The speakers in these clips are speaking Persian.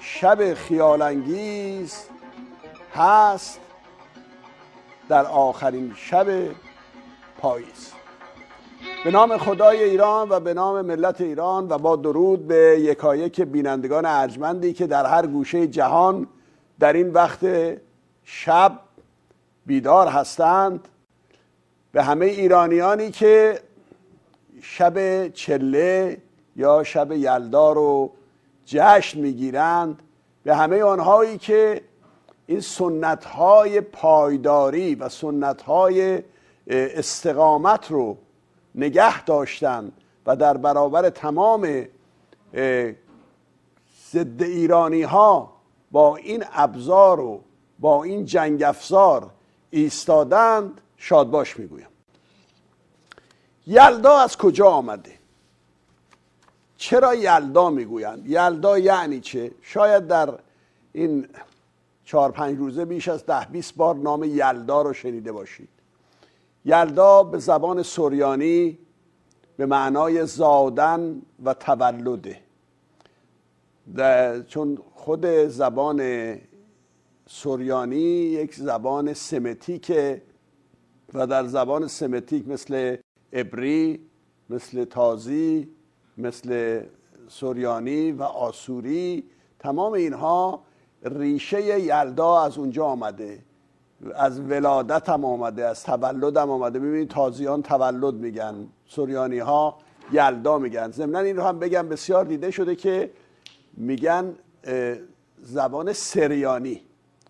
شب خیالانگیز هست در آخرین شب پاییز. به نام خدای ایران و به نام ملت ایران و با درود به یکایک بینندگان ارجمندی که در هر گوشه جهان در این وقت شب بیدار هستند. به همه ایرانیانی که شب چله یا شب یلدا رو جشن می‌گیرند به همه آنهایی که این سنت های پایداری و سنت های استقامت رو نگه داشتن و در برابر تمام ضد ایرانی ها با این ابزار و با این جنگ افزار ایستادند شادباش می‌گویم. یلدا از کجا آمده؟ چرا یلدا می‌گویند؟ یلدا یعنی چه؟ شاید در این چهار پنج روزه بیش از ده بیست بار نام یلدا رو شنیده باشید. یلدا به زبان سوریانی به معنای زادن و تولده. چون خود زبان سوریانی یک زبان سمتیکه و در زبان سمتیک مثل ابری مثل تازی مثل سوریانی و آسوری تمام اینها ریشه یلدا از اونجا آمده. از ولادت هم آمده از تولد هم آمده. ببینید تازیان تولد میگن سوریانی ها یلدا میگن. ضمنا این رو هم بگم بسیار دیده شده که میگن زبان سریانی.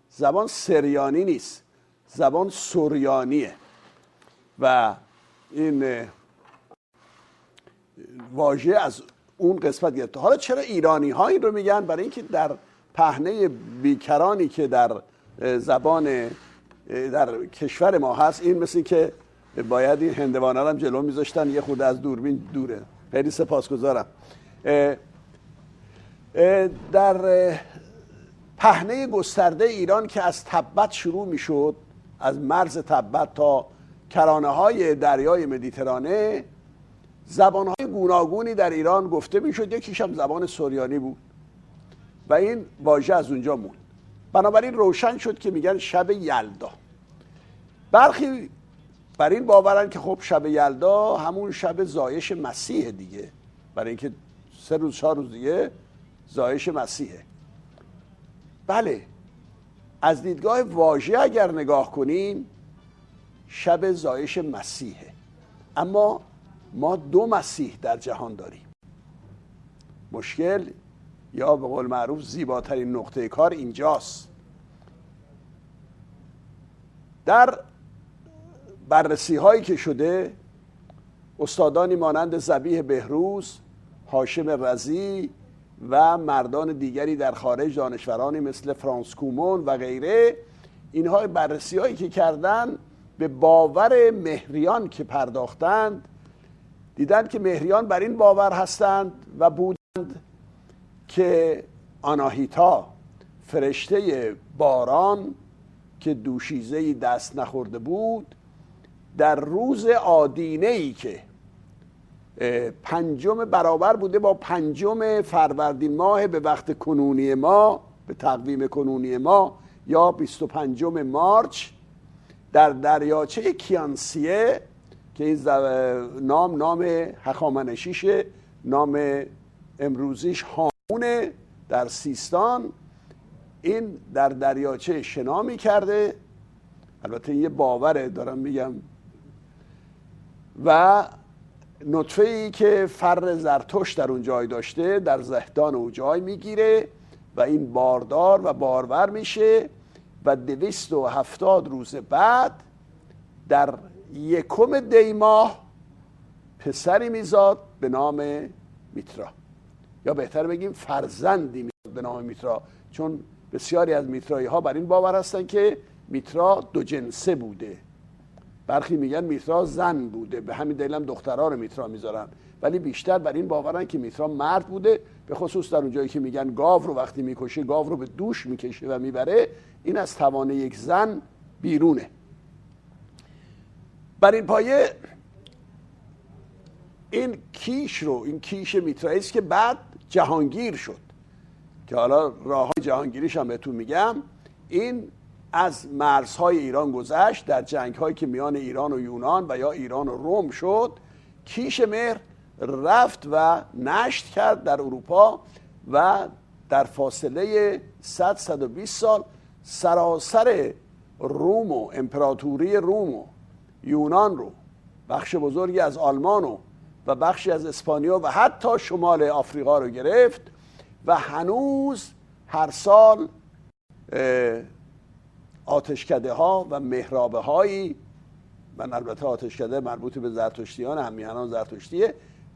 زبان سریانی نیست زبان سوریانیه و این واژه از اون قسمت گرفته. حالا چرا ایرانی ها این رو میگن؟ برای اینکه در پهنه بیکرانی که در زبان در کشور ما هست این مثل که باید این هندوانه هم جلو میذاشتن یه خود از دوربین دوره. خیلی سپاسگزارم. در پهنه گسترده ایران که از تبت شروع می‌شد از مرز تبت تا کرانه های دریای مدیترانه زبان های گوناگونی در ایران گفته می‌شد. یکیش هم زبان سوریانی بود. و این واژه از اونجا موند. بنابراین روشن شد که میگن شب یلدا. برخی بر این باورن که خب شب یلدا همون شب زایش مسیح دیگه. برای اینکه سه روز چهار روز دیگه زایش مسیحه بله از دیدگاه واژه اگر نگاه کنیم شب زایش مسیحه اما ما دو مسیح در جهان داریم. مشکل یا به قول معروف زیباترین نقطه کار اینجاست. در بررسی هایی که شده استادانی مانند زبیه بهروز هاشم رزی و مردان دیگری در خارج دانشورانی مثل فرانس کومون و غیره اینها بررسی هایی که کردن به باور مهریان که پرداختند دیدند که مهریان بر این باور هستند و بودند که آناهیتا فرشته باران که دوشیزه دست نخورده بود در روز آدینه ای که پنجم برابر بوده با پنجم فروردین ماه به وقت کنونی ما به تقویم کنونی ما یا 25 مارچ در دریاچه کیانسیه که این نام نام هخامنشیشه نام امروزیش هامونه در سیستان. این در دریاچه شنا کرده البته یه باوره دارم میگم. و نطفه ای که فر زرتوش در اون جای داشته در زهدان او جای می‌گیره و این باردار و بارور میشه. و دویست و هفتاد روز بعد در یکم دیماه پسری میزاد به نام میترا. یا بهتر بگیم فرزندی میزاد به نام میترا. چون بسیاری از میترایی ها بر این باور هستن که میترا دو جنسه بوده. برخی میگن میترا زن بوده. به همین دلیل هم دخترها رو میترا می‌ذارن. ولی بیشتر بر این باورن که میترا مرد بوده. به خصوص در اونجایی که میگن گاو رو وقتی می‌کشه گاو رو به دوش می‌کشه و می‌بره. این از توان یک زن بیرونه. بر این پایه این کیش رو این کیش میترائیس که بعد جهانگیر شد. که حالا راه های جهانگیریش هم بهتون میگم. این از مرزهای ایران گذشت در جنگ هایی که میان ایران و یونان و یا ایران و روم شد. کیش مهر رفت و نشت کرد در اروپا و در فاصله 100 120 سال سراسر روم و امپراتوری روم و یونان رو بخش بزرگی از آلمان و و بخشی از اسپانیا و حتی شمال آفریقا رو گرفت و هنوز هر سال آتشکده ها و مهرابه هایی من البته آتشکده مربوط به زرتشتیان همیهنان زرتشتیه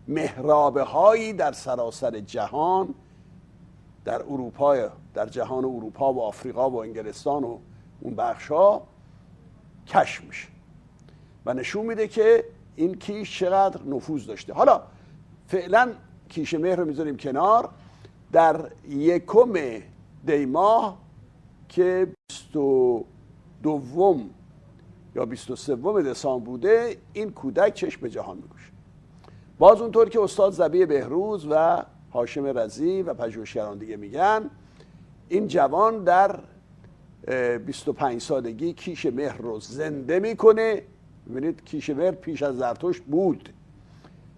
مهرابه هایی در سراسر جهان در اروپا در جهان اروپا و آفریقا و انگلستان و اون بخش ها کشف میشه. و نشون میده که این کیش چقدر نفوذ داشته. حالا فعلا کیش مهر رو می‌ذاریم کنار. در یکم دی ماه که دوم یا 23 دسامبر بوده این کودک چشم به جهان میگوشه باز اونطور که استاد زبی بهروز و هاشم رزی و پژوهشگران دیگه میگن این جوان در 25 سالگی کیش مهر رو زنده می‌کنه. ببینید کیش مهر پیش از زرتشت بود.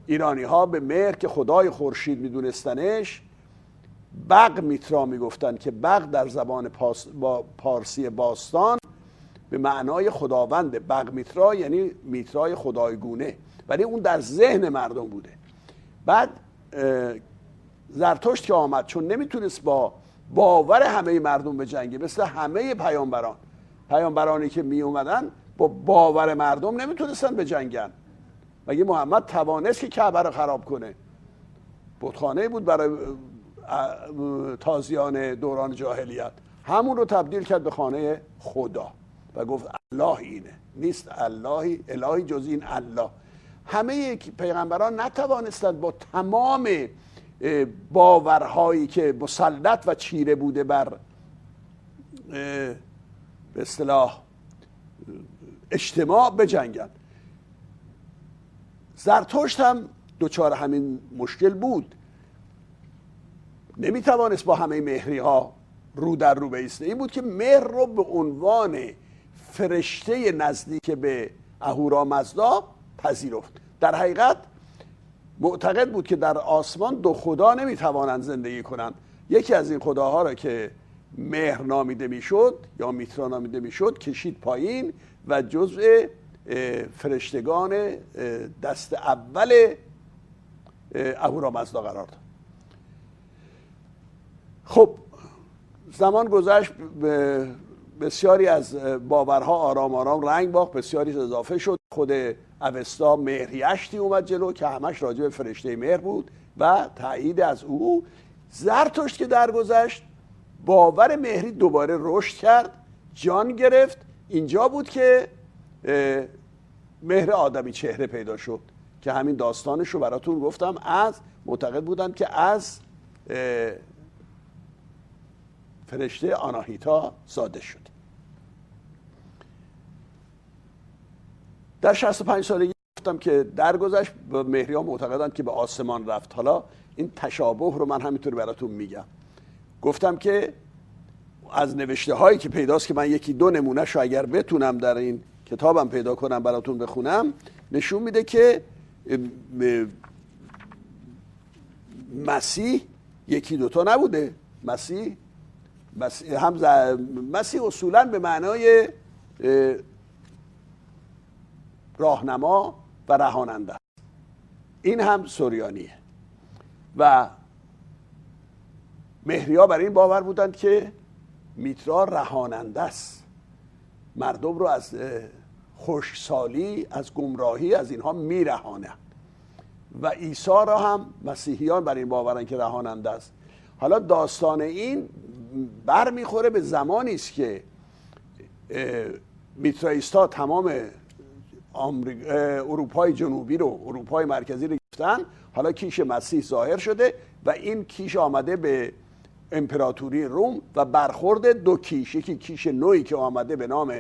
ایرانی ها به مهر که خدای خورشید میدونستنش بق میترا می‌گفتن که بق در زبان با پارسی باستان به معنای خداوند. بق میترا یعنی میترای خدایگونه. ولی اون در ذهن مردم بوده. بعد زرتشت که آمد چون نمی‌تونست با باور همه مردم به جنگی مثل همه پیامبران. پیامبرانی که می اومدن با باور مردم نمی‌تونستن به جنگن مگه محمد توانست که کعبه رو خراب کنه؟ بتخانه بود برای تازیان دوران جاهلیت. همون رو تبدیل کرد به خانه خدا و گفت الله اینه. نیست اللهی الهی جز این الله. همه پیغمبران نتوانستند با تمام باورهایی که مسلط و چیره بوده بر به اصطلاح اجتماع بجنگن زرتشت هم دوچار همین مشکل بود. نمی‌توانست با همه مهری ها رو در رو بیسته. این بود که مهر رو به عنوان فرشته نزدیک به اهورا مزدا پذیرفت. در حقیقت معتقد بود که در آسمان دو خدا نمی‌توانند زندگی کنند. یکی از این خداها را که مهر نامیده می‌شد یا میترا نامیده می‌شد کشید پایین. و جزء فرشتگان دست اول اهورامزدا قرار داد. خب زمان گذشت بسیاری از باورها آرام آرام رنگ باخت بسیاری اضافه شد. خود اوستا مهریشتی اومد جلو که همش راجع به فرشته مهر بود و تایید از او. زرتشت که درگذشت باور مهری دوباره رشد کرد جان گرفت اینجا بود که مهر آدمی چهره پیدا شد که همین داستانش رو براتون گفتم. از معتقد بودن که از فرشته آناهیتا ساده شد. در 65 سالگی گفتم که درگذشت. مهری ها معتقدند که به آسمان رفت. حالا این تشابه رو من همینطور براتون میگم. گفتم که از نوشته هایی که پیداست که من یکی دو نمونه شو اگر بتونم در این کتابم پیدا کنم براتون بخونم نشون میده که مسیح یکی دوتا نبوده. مسیح هم مسیح اصولا به معنای راهنما و رهاننده این هم سوریانیه. و مهریا بر این باور بودند که میترا رهاننده است. مردم رو از خوشسالی از گمراهی از اینها میرهانه و عیسی را هم مسیحیان بر این باورن که رهاننده است. حالا داستان این بر می‌خوره به زمانی است که میترایستا تمام اروپای جنوبی رو اروپای مرکزی رو گرفتن. حالا کیش مسیح ظاهر شده و این کیش آمده به امپراتوری روم و برخورد دو کیش. یکی کیش نوعی که آمده به نام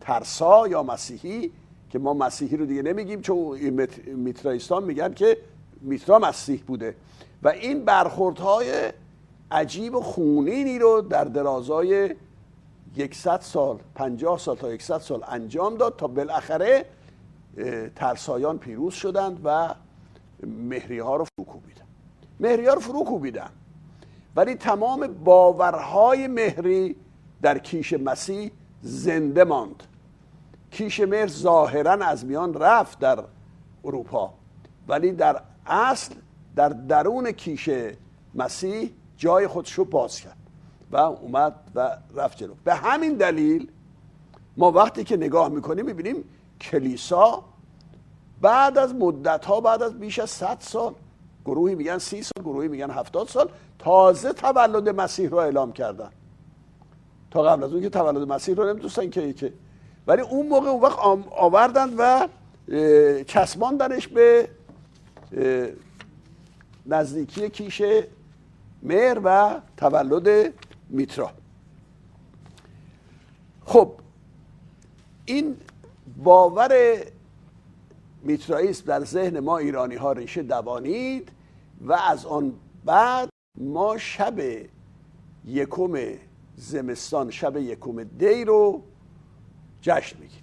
ترسا یا مسیحی که ما مسیحی رو دیگه نمیگیم چون میترایستان میگن که میترا مسیح بوده. و این برخوردهای عجیب و خونینی رو در درازای یکصد سال پنجاه سال تا یکصد سال انجام داد تا بالاخره ترسایان پیروز شدند و مهری ها رو فرو کوبیدن. مهری ها رو فرو کوبیدن. ولی تمام باورهای مهری در کیش مسیح زنده ماند. کیش مهر ظاهرا از میان رفت در اروپا ولی در اصل در درون کیش مسیح جای خودش رو باز کرد و اومد و رفت جلو. به همین دلیل ما وقتی که نگاه می‌کنیم می‌بینیم کلیسا بعد از مدت ها بعد از بیش از 100 سال گروهی میگن سی سال گروهی میگن هفتاد سال تازه تولد مسیح رو اعلام کردن. تا قبل از اون که تولد مسیح رو نمی‌دونستن که که. ولی اون موقع اون وقت آوردن و چسباندنش به نزدیکی کیش مهر و تولد میترا. خب این باور میترائیسم در ذهن ما ایرانی ها ریشه دوانید و از آن بعد ما شب یکم زمستان شب یکم دی رو جشن می‌گیریم.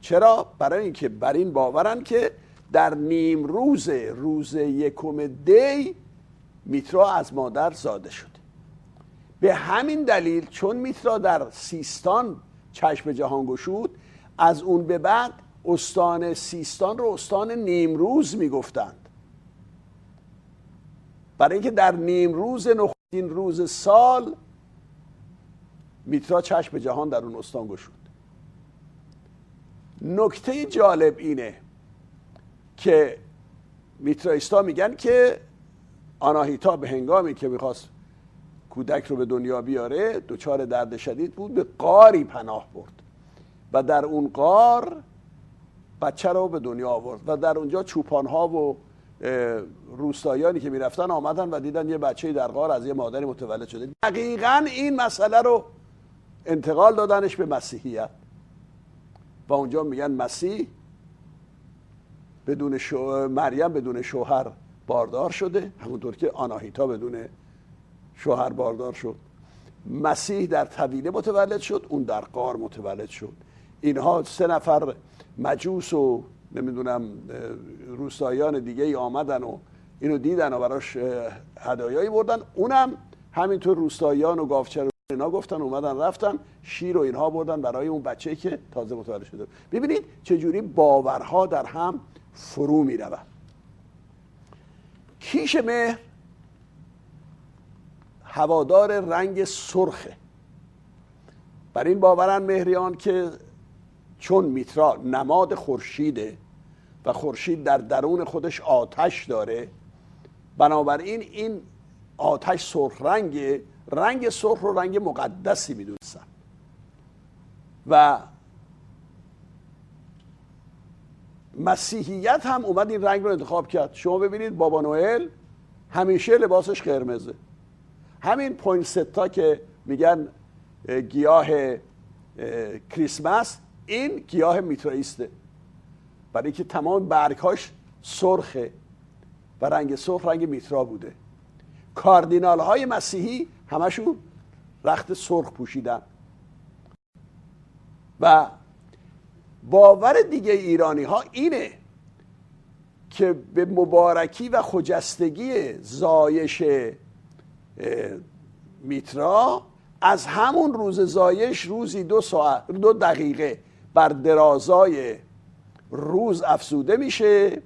چرا؟ برای اینکه بر این باورن که در نیم روز روز یکم دی میترا از مادر زاده شده به همین دلیل چون میترا در سیستان چشم جهان گشود از اون به بعد استان سیستان رو استان نیمروز می‌گفتند برای اینکه در نیمروز نخستین روز سال میترا چشم جهان در اون استان گشود. نکته جالب اینه که میترایستا میگن که آناهیتا به هنگامی که می‌خواست کودک رو به دنیا بیاره دچار درد شدید بود به قاری پناه برد. و در اون قار بچه رو به دنیا آورد و در اونجا چوپان ها و روستایانی که می‌رفتن آمدن و دیدن یه بچه در غار از یه مادری متولد شده. دقیقا این مسئله رو انتقال دادنش به مسیحیت. و اونجا میگن مسیح بدون شو... مریم بدون شوهر باردار شده. همونطور که آناهیتا بدون شوهر باردار شد. مسیح در طویله متولد شد اون در قار متولد شد. اینها سه نفر مجوس و نمی‌دونم روستایان دیگه ای آمدن و اینو دیدن و براش هدایایی بردن. اونم همینطور روستایان و گافچر اینا گفتن اومدن رفتن شیر و اینها بردن برای اون بچه که تازه متولد شده. ببینید چجوری باورها در هم فرو می رود کیش مهر هوادار رنگ سرخه. بر این باورن مهریان که چون میترا نماد خورشیده و خورشید در درون خودش آتش داره. بنابراین این آتش سرخ رنگ رنگ سرخ رو رنگ مقدسی می‌دونستن. و مسیحیت هم اومد این رنگ رو انتخاب کرد. شما ببینید بابا نوئل همیشه لباسش قرمزه. همین پوینستا که میگن گیاه کریسمس این گیاه میترائیسته. برای که تمام برگهاش سرخه و رنگ سرخ رنگ میترا بوده. کاردینال های مسیحی همشون رخت سرخ پوشیدن. و باور دیگه ایرانی ها اینه که به مبارکی و خجستگی زایش میترا از همون روز زایش روزی دو, ساعت دو دقیقه بر درازای روز افزوده میشه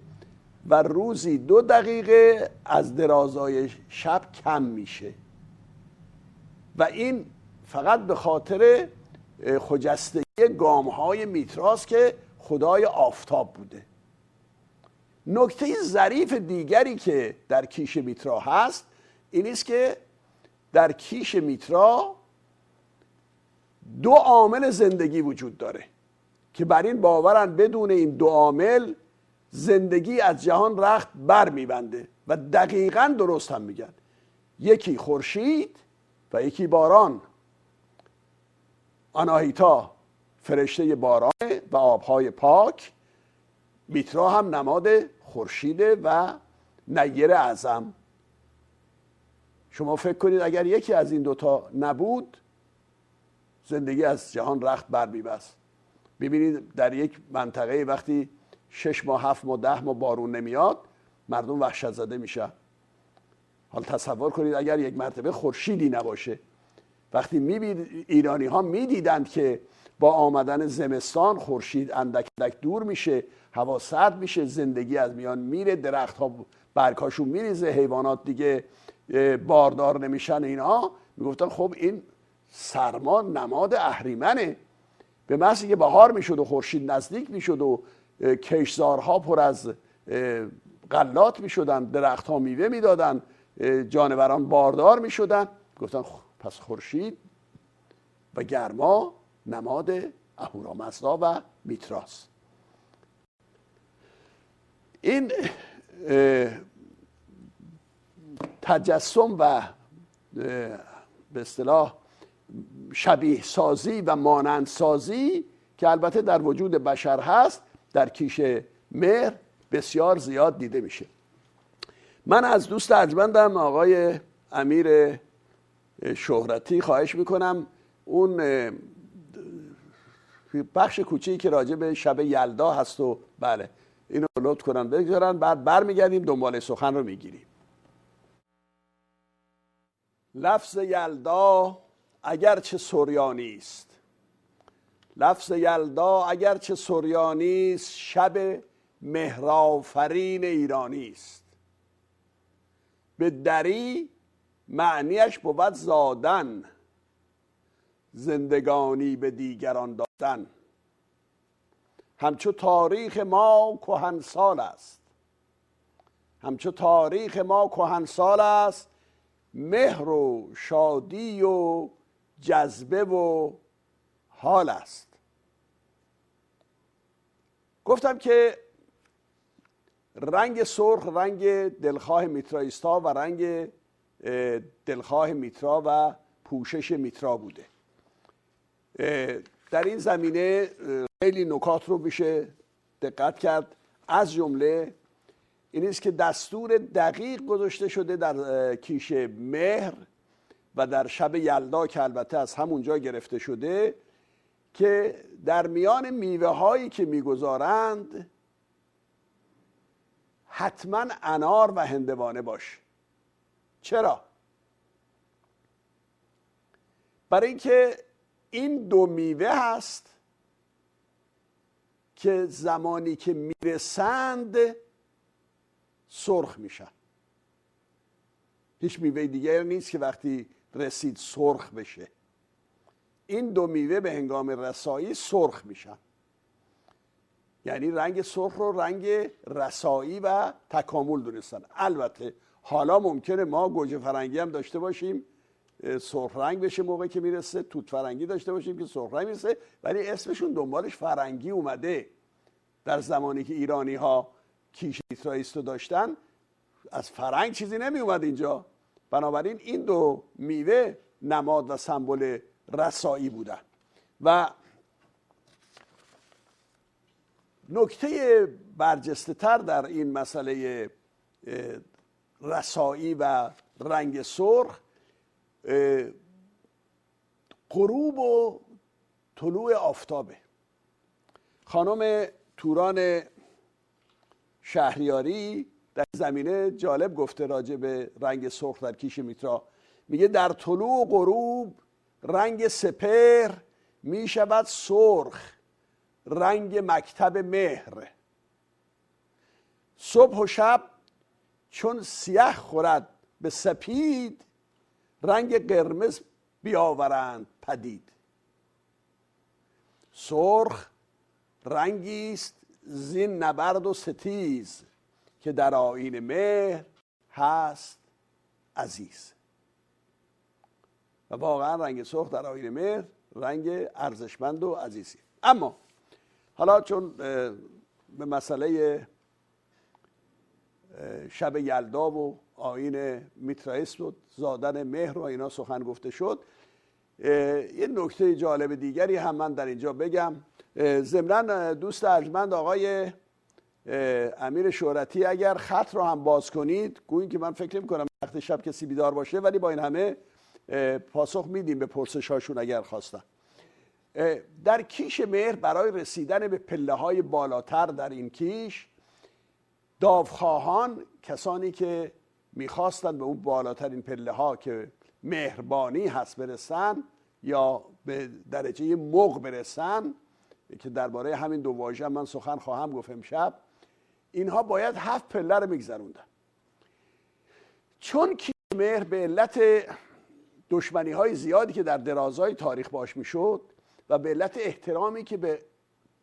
و روزی دو دقیقه از درازای شب کم میشه. و این فقط به خاطر خجستگی گام های میتراس که خدای آفتاب بوده. نکته ظریف دیگری که در کیش میترا هست این است که در کیش میترا دو عامل زندگی وجود داره. که بر این باورن بدون این دو عامل زندگی از جهان رخت بر میبنده و دقیقا درست هم میگن. یکی خورشید و یکی باران. آناهیتا فرشته باران و آبهای پاک. میترا هم نماد خورشیده و نیر اعظم. شما فکر کنید اگر یکی از این دوتا نبود زندگی از جهان رخت بر میبست. ببینید در یک منطقه وقتی شش ماه هفت ماه ده ماه بارون نمیاد مردم وحشت زده میشن. حال تصور کنید اگر یک مرتبه خورشیدی نباشه. وقتی میبید ایرانی ها می‌دیدند که با آمدن زمستان خورشید اندک اندک دور میشه هوا سرد میشه زندگی از میان میره درخت ها برکاشون میریزه حیوانات دیگه باردار نمیشن اینا. می‌گفتن خب این سرما نماد اهریمنه. به محض که بهار می‌شد و خورشید نزدیک می‌شد و کشزارها پر از غلات می‌شدن درخت ها میوه می‌دادن جانوران باردار می‌شدن. گفتن پس خورشید و گرما نماد اهورامزدا و میتراس. این تجسم و به اصطلاح شبیه سازی و مانند سازی که البته در وجود بشر هست در کیش مهر بسیار زیاد دیده میشه. من از دوست ارجمندم آقای امیر شهرتی. خواهش می‌کنم اون بخش کوچیکی که راجع به شب یلدا هست و بله اینو لطف کنن بگذارن بعد برمیگردیم دنبال سخن رو می‌گیریم. لفظ یلدا اگرچه سوریانی است. لفظ یلدا اگرچه سوریانی است شب مهرافرین ایرانی است. به دری معنیش بود زادن زندگانی به دیگران دادن. همچو تاریخ ما کهنسال است. همچو تاریخ ما کهنسال است مهر و شادی و جذبه و حال است. گفتم که رنگ سرخ رنگ دلخواه میترایستا و رنگ دلخواه میترا و پوشش میترا بوده. در این زمینه خیلی نکات رو میشه دقت کرد. از جمله این است که دستور دقیق گذاشته شده در کیش مهر و در شب یلدا که البته از همونجا گرفته شده که در میان میوه هایی که می‌گذارند حتما انار و هندوانه باش. چرا؟ برای اینکه این دو میوه هست که زمانی که می‌رسند سرخ میشن. هیچ میوه دیگر نیست که وقتی رسید سرخ بشه. این دو میوه به هنگام رسایی سرخ میشن. یعنی رنگ سرخ رو رنگ رسایی و تکامل دونستن. البته حالا ممکنه ما گوجه فرنگی هم داشته باشیم سرخ رنگ بشه موقع که می‌رسه توت فرنگی داشته باشیم که سرخ رنگ می‌رسه ولی اسمشون دنبالش فرنگی اومده. در زمانی که ایرانی ها کیش رو داشتن از فرنگ چیزی نمی اومد اینجا. بنابراین این دو میوه نماد و سمبل رسایی بودن. و نکته برجسته تر در این مسئله رسایی و رنگ سرخ غروب و طلوع آفتابه. خانم توران شهریاری در زمینه جالب گفته راجع به رنگ سرخ در کیش میترا. میگه در طلوع غروب رنگ سپر می‌شود سرخ رنگ مکتب مهر. صبح و شب چون سیاه خورد به سپید رنگ قرمز بیاورند پدید. سرخ رنگی است زین نبرد و ستیز. که در آین مهر هست عزیز. و واقعا رنگ سرخ در آین مهر رنگ ارزشمند و عزیزی. اما حالا چون به مسئله شب یلدا و آین میترائیس و زادن مهر و اینا سخن گفته شد یه نکته جالب دیگری هم من در اینجا بگم. ضمنا دوست ارجمند آقای امیر شهرتی اگر خط رو هم باز کنید گویین که من فکر نمی کنم وقت شب کسی بیدار باشه ولی با این همه پاسخ میدیم به پرسش هاشون اگر خواستن. در کیش مهر برای رسیدن به پله های بالاتر در این کیش داوخواهان کسانی که می‌خواستند به اون بالاترین پله ها که مهربانی هست برسن یا به درجه مغ برسن که درباره همین دو واژه من سخن خواهم گفت امشب اینها باید هفت پله رو میگذروندن. چون کیش مهر به علت دشمنی های زیادی که در درازای تاریخ باش می‌شد و به علت احترامی که به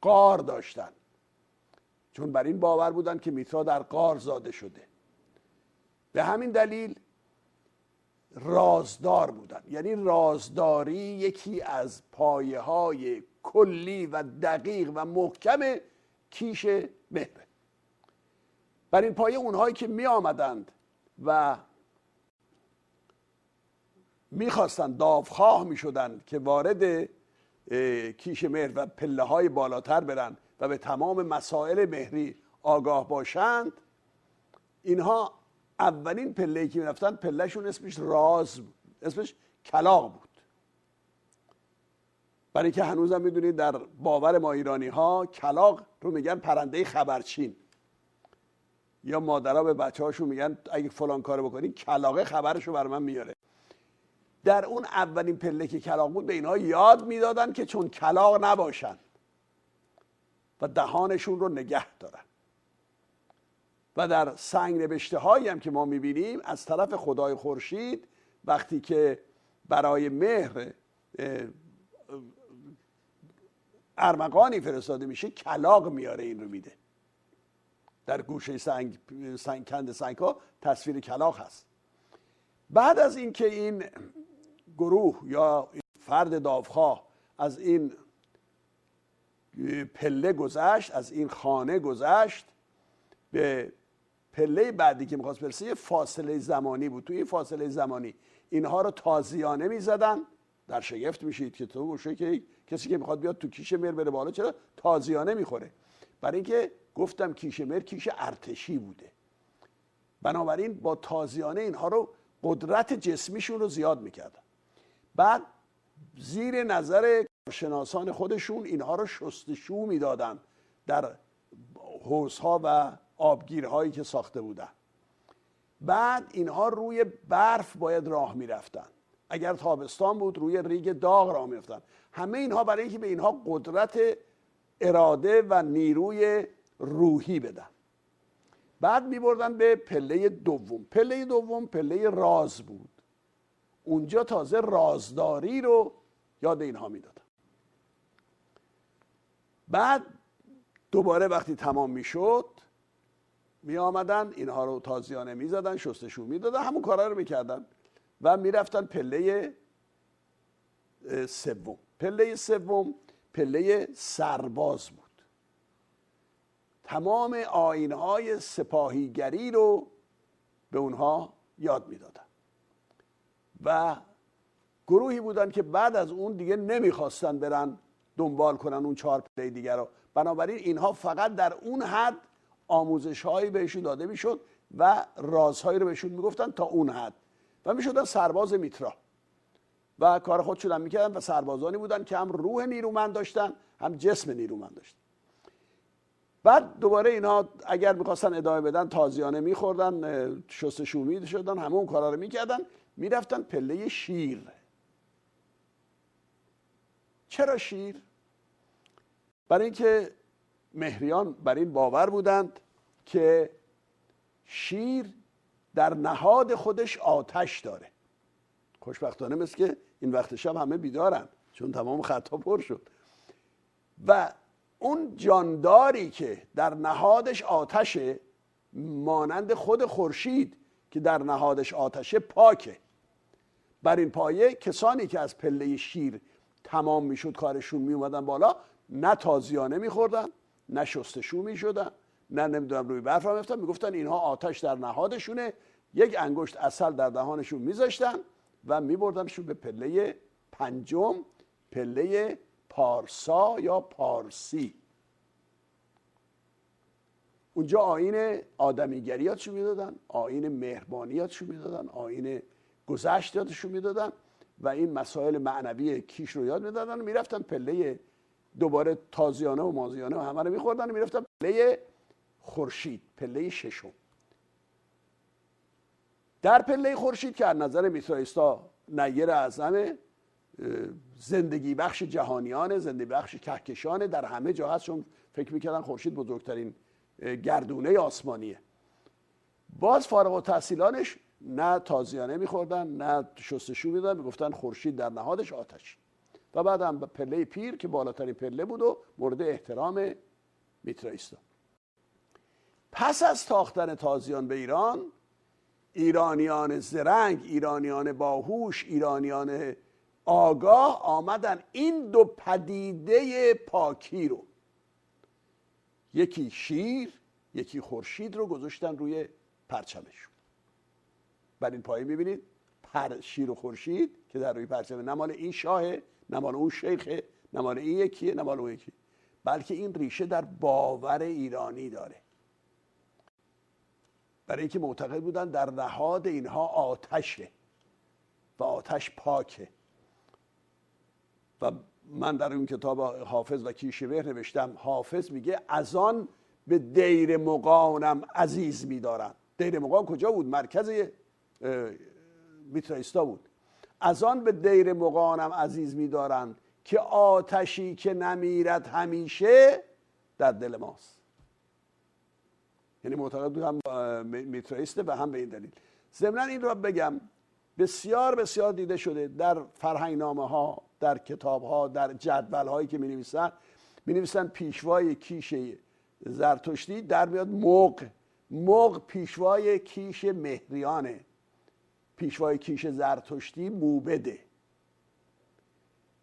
قار داشتن چون بر این باور بودن که میترا در قار زاده شده. به همین دلیل رازدار بودن. یعنی رازداری یکی از پایه های کلی و دقیق و محکم کیش مهره. بر این پایه اونهایی که می آمدند و می‌خواستند داوخواه می شدند که وارد کیش مهر و پله های بالاتر برن و به تمام مسائل مهری آگاه باشند اینها اولین پله که می‌رفتن پلهشون اسمش راز بود اسمش کلاق بود. برای که هنوزم می‌دونید در باور ما ایرانی ها کلاق رو میگن پرنده خبرچین. یا مادرها به بچه هاشون میگن اگه فلان کارو بکنی کلاقه خبرشو بر من میاره. در اون اولین پله که کلاق بود به اینها یاد می‌دادن که چون کلاق نباشن و دهانشون رو نگه دارن. و در سنگ نبشته هایی هم که ما می‌بینیم از طرف خدای خورشید وقتی که برای مهر ارمغانی فرستاده میشه کلاق میاره این رو میده. در گوشه سنگ, سنگ کند سنگ ها تصویر کلاق هست. بعد از اینکه این گروه یا فرد داوخواه از این پله گذشت از این خانه گذشت به پله بعدی که می‌خواست برسه یه فاصله زمانی بود. توی این فاصله زمانی اینها رو تازیانه می‌زدن. در شگفت میشید که تو که کسی که می‌خواد بیاد تو کیش مر بره بالا چرا؟ تازیانه می‌خوره. برای اینکه گفتم کیش مر کیش ارتشی بوده. بنابراین با تازیانه اینها رو قدرت جسمیشون رو زیاد می‌کردن. بعد زیر نظر شناسان خودشون اینها رو شستشو می‌دادن در حوزها و آبگیرهایی که ساخته بودن. بعد اینها روی برف باید راه می‌رفتن. اگر تابستان بود روی ریگ داغ راه می‌رفتن همه اینها برای اینکه به اینها قدرت اراده و نیروی روحی بدن بعد می بردن به پله دوم. پله دوم پله راز بود. اونجا تازه رازداری رو یاد اینها می‌دادن بعد دوباره وقتی تمام می‌شد می آمدن اینها رو تازیانه می زدن شستشون می دادن همون کارا رو می‌کردن و می‌رفتن پله سوم. پله سوم پله سرباز بود. تمام آینهای سپاهیگری رو به اونها یاد می‌دادن. و گروهی بودن که بعد از اون دیگه نمی‌خواستن برن دنبال کنن اون چهار پله دیگر رو. بنابراین اینها فقط در اون حد آموزش هایی بهشون داده می‌شد و رازهایی رو بهشون می‌گفتن تا اون حد. و می‌شدن سرباز میترا. و کار خودشون هم می‌کردن و سربازانی بودن که هم روح نیرومند داشتن هم جسم نیرومند داشتن. بعد دوباره اینا اگر می‌خواستن ادامه بدن تازیانه میخوردن شستشو می‌شدن همه اون کارا رو می‌کردن می‌رفتن پله شیر. چرا شیر؟ برای اینکه مهریان بر این باور بودند که شیر در نهاد خودش آتش داره. خوشبختانه مثل که این وقت شب همه بیدارن چون تمام خطا پر شد. و اون جانداری که در نهادش آتشه مانند خود خورشید که در نهادش آتشه پاکه. بر این پایه کسانی که از پله شیر تمام می‌شد کارشون می اومدن بالا نه تازیانه میخوردن نه شستشو می‌شدن نه نمی‌دونم روی برف هم میفتن می‌گفتن اینها آتش در نهادشونه. یک انگشت اصل در دهانشون میذاشتن و میبردمشون به پله پنجم پله پارسا یا پارسی؟ اونجا آین آدمیگری یادشون می‌دادن آین مهربانی یادشون می‌دادن آین گذشت یادشون می‌دادن و این مسائل معنوی کیش رو یاد می‌دادن و می‌رفتن پله دوباره تازیانه و مازیانه و همه رو میخوردن و می‌رفتن پله خورشید پله ششم. در پله خورشید که از نظر میترایستا نیر اعظم زندگی بخش جهانیان زندگی بخش کهکشانه در همه جا هست چون فکر می‌کردن خورشید بزرگترین گردونه آسمانیه. باز فارغ و تحصیلانش نه تازیانه میخوردن نه شستشو میدن می‌گفتن خورشید در نهادش آتش. و بعد هم پله پیر که بالاترین پله بود و مورد احترام میترایستا. پس از تاختن تازیان به ایران ایرانیان زرنگ ایرانیان باهوش ایرانیان آگاه آمدن این دو پدیده پاکی رو. یکی شیر یکی خورشید رو گذاشتن روی پرچمشون بر این پایه می‌بینید پر شیر و خورشید که در روی پرچم نمال این شاهه نمال اون شیخه نمال این یکیه نمال اون یکی. بلکه این ریشه در باور ایرانی داره. برای اینکه معتقد بودن در نهاد اینها آتشه و آتش پاکه. و من در اون کتاب حافظ و کیشوهر نوشتم حافظ میگه از آن به دیر مقانم عزیز میدارم. دیر مقان کجا بود؟ مرکز میترایستا بود. از آن به دیر مقانم عزیز میدارند که آتشی که نمیرد همیشه در دل ماست. یعنی معتقد هم میترایسته و هم به این دلیل. ضمنا این را بگم بسیار بسیار دیده شده در فرهنگنامه ها در کتاب ها در جدول هایی که می نویسن می نویسن پیشوای کیش زرتشتی در میاد موق موق پیشوای کیش مهریانه. پیشوای کیش زرتشتی موبده.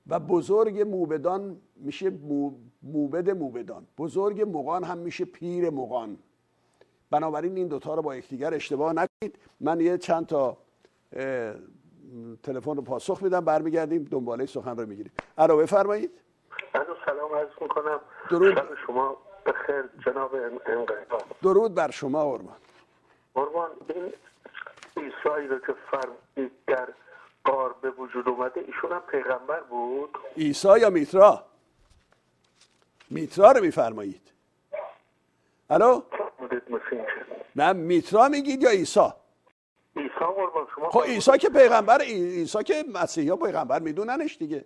و بزرگ موبدان میشه موبد موبدان. بزرگ مقان هم میشه پیر مقان بنابراین این دوتا رو با یکدیگر اشتباه نکنید. من یه چند تا تلفن رو پاسخ میدم برمیگردیم دنباله سخن رو می‌گیریم. الو بفرمایید. الو سلام عرض می‌کنم. درود. شما بخیر جناب انقلاب درود بر شما قربان قربان این ایسایی رو که فرمید در قار به وجود اومده ایشون هم پیغمبر بود؟ ایسا یا میترا؟ میترا رو میفرمایید. الو؟ نه میترا میگید یا ایسا ایسا قربان شما خب ایسا که پیغمبر ایسا که مسیحی ها پیغمبر میدوننش دیگه.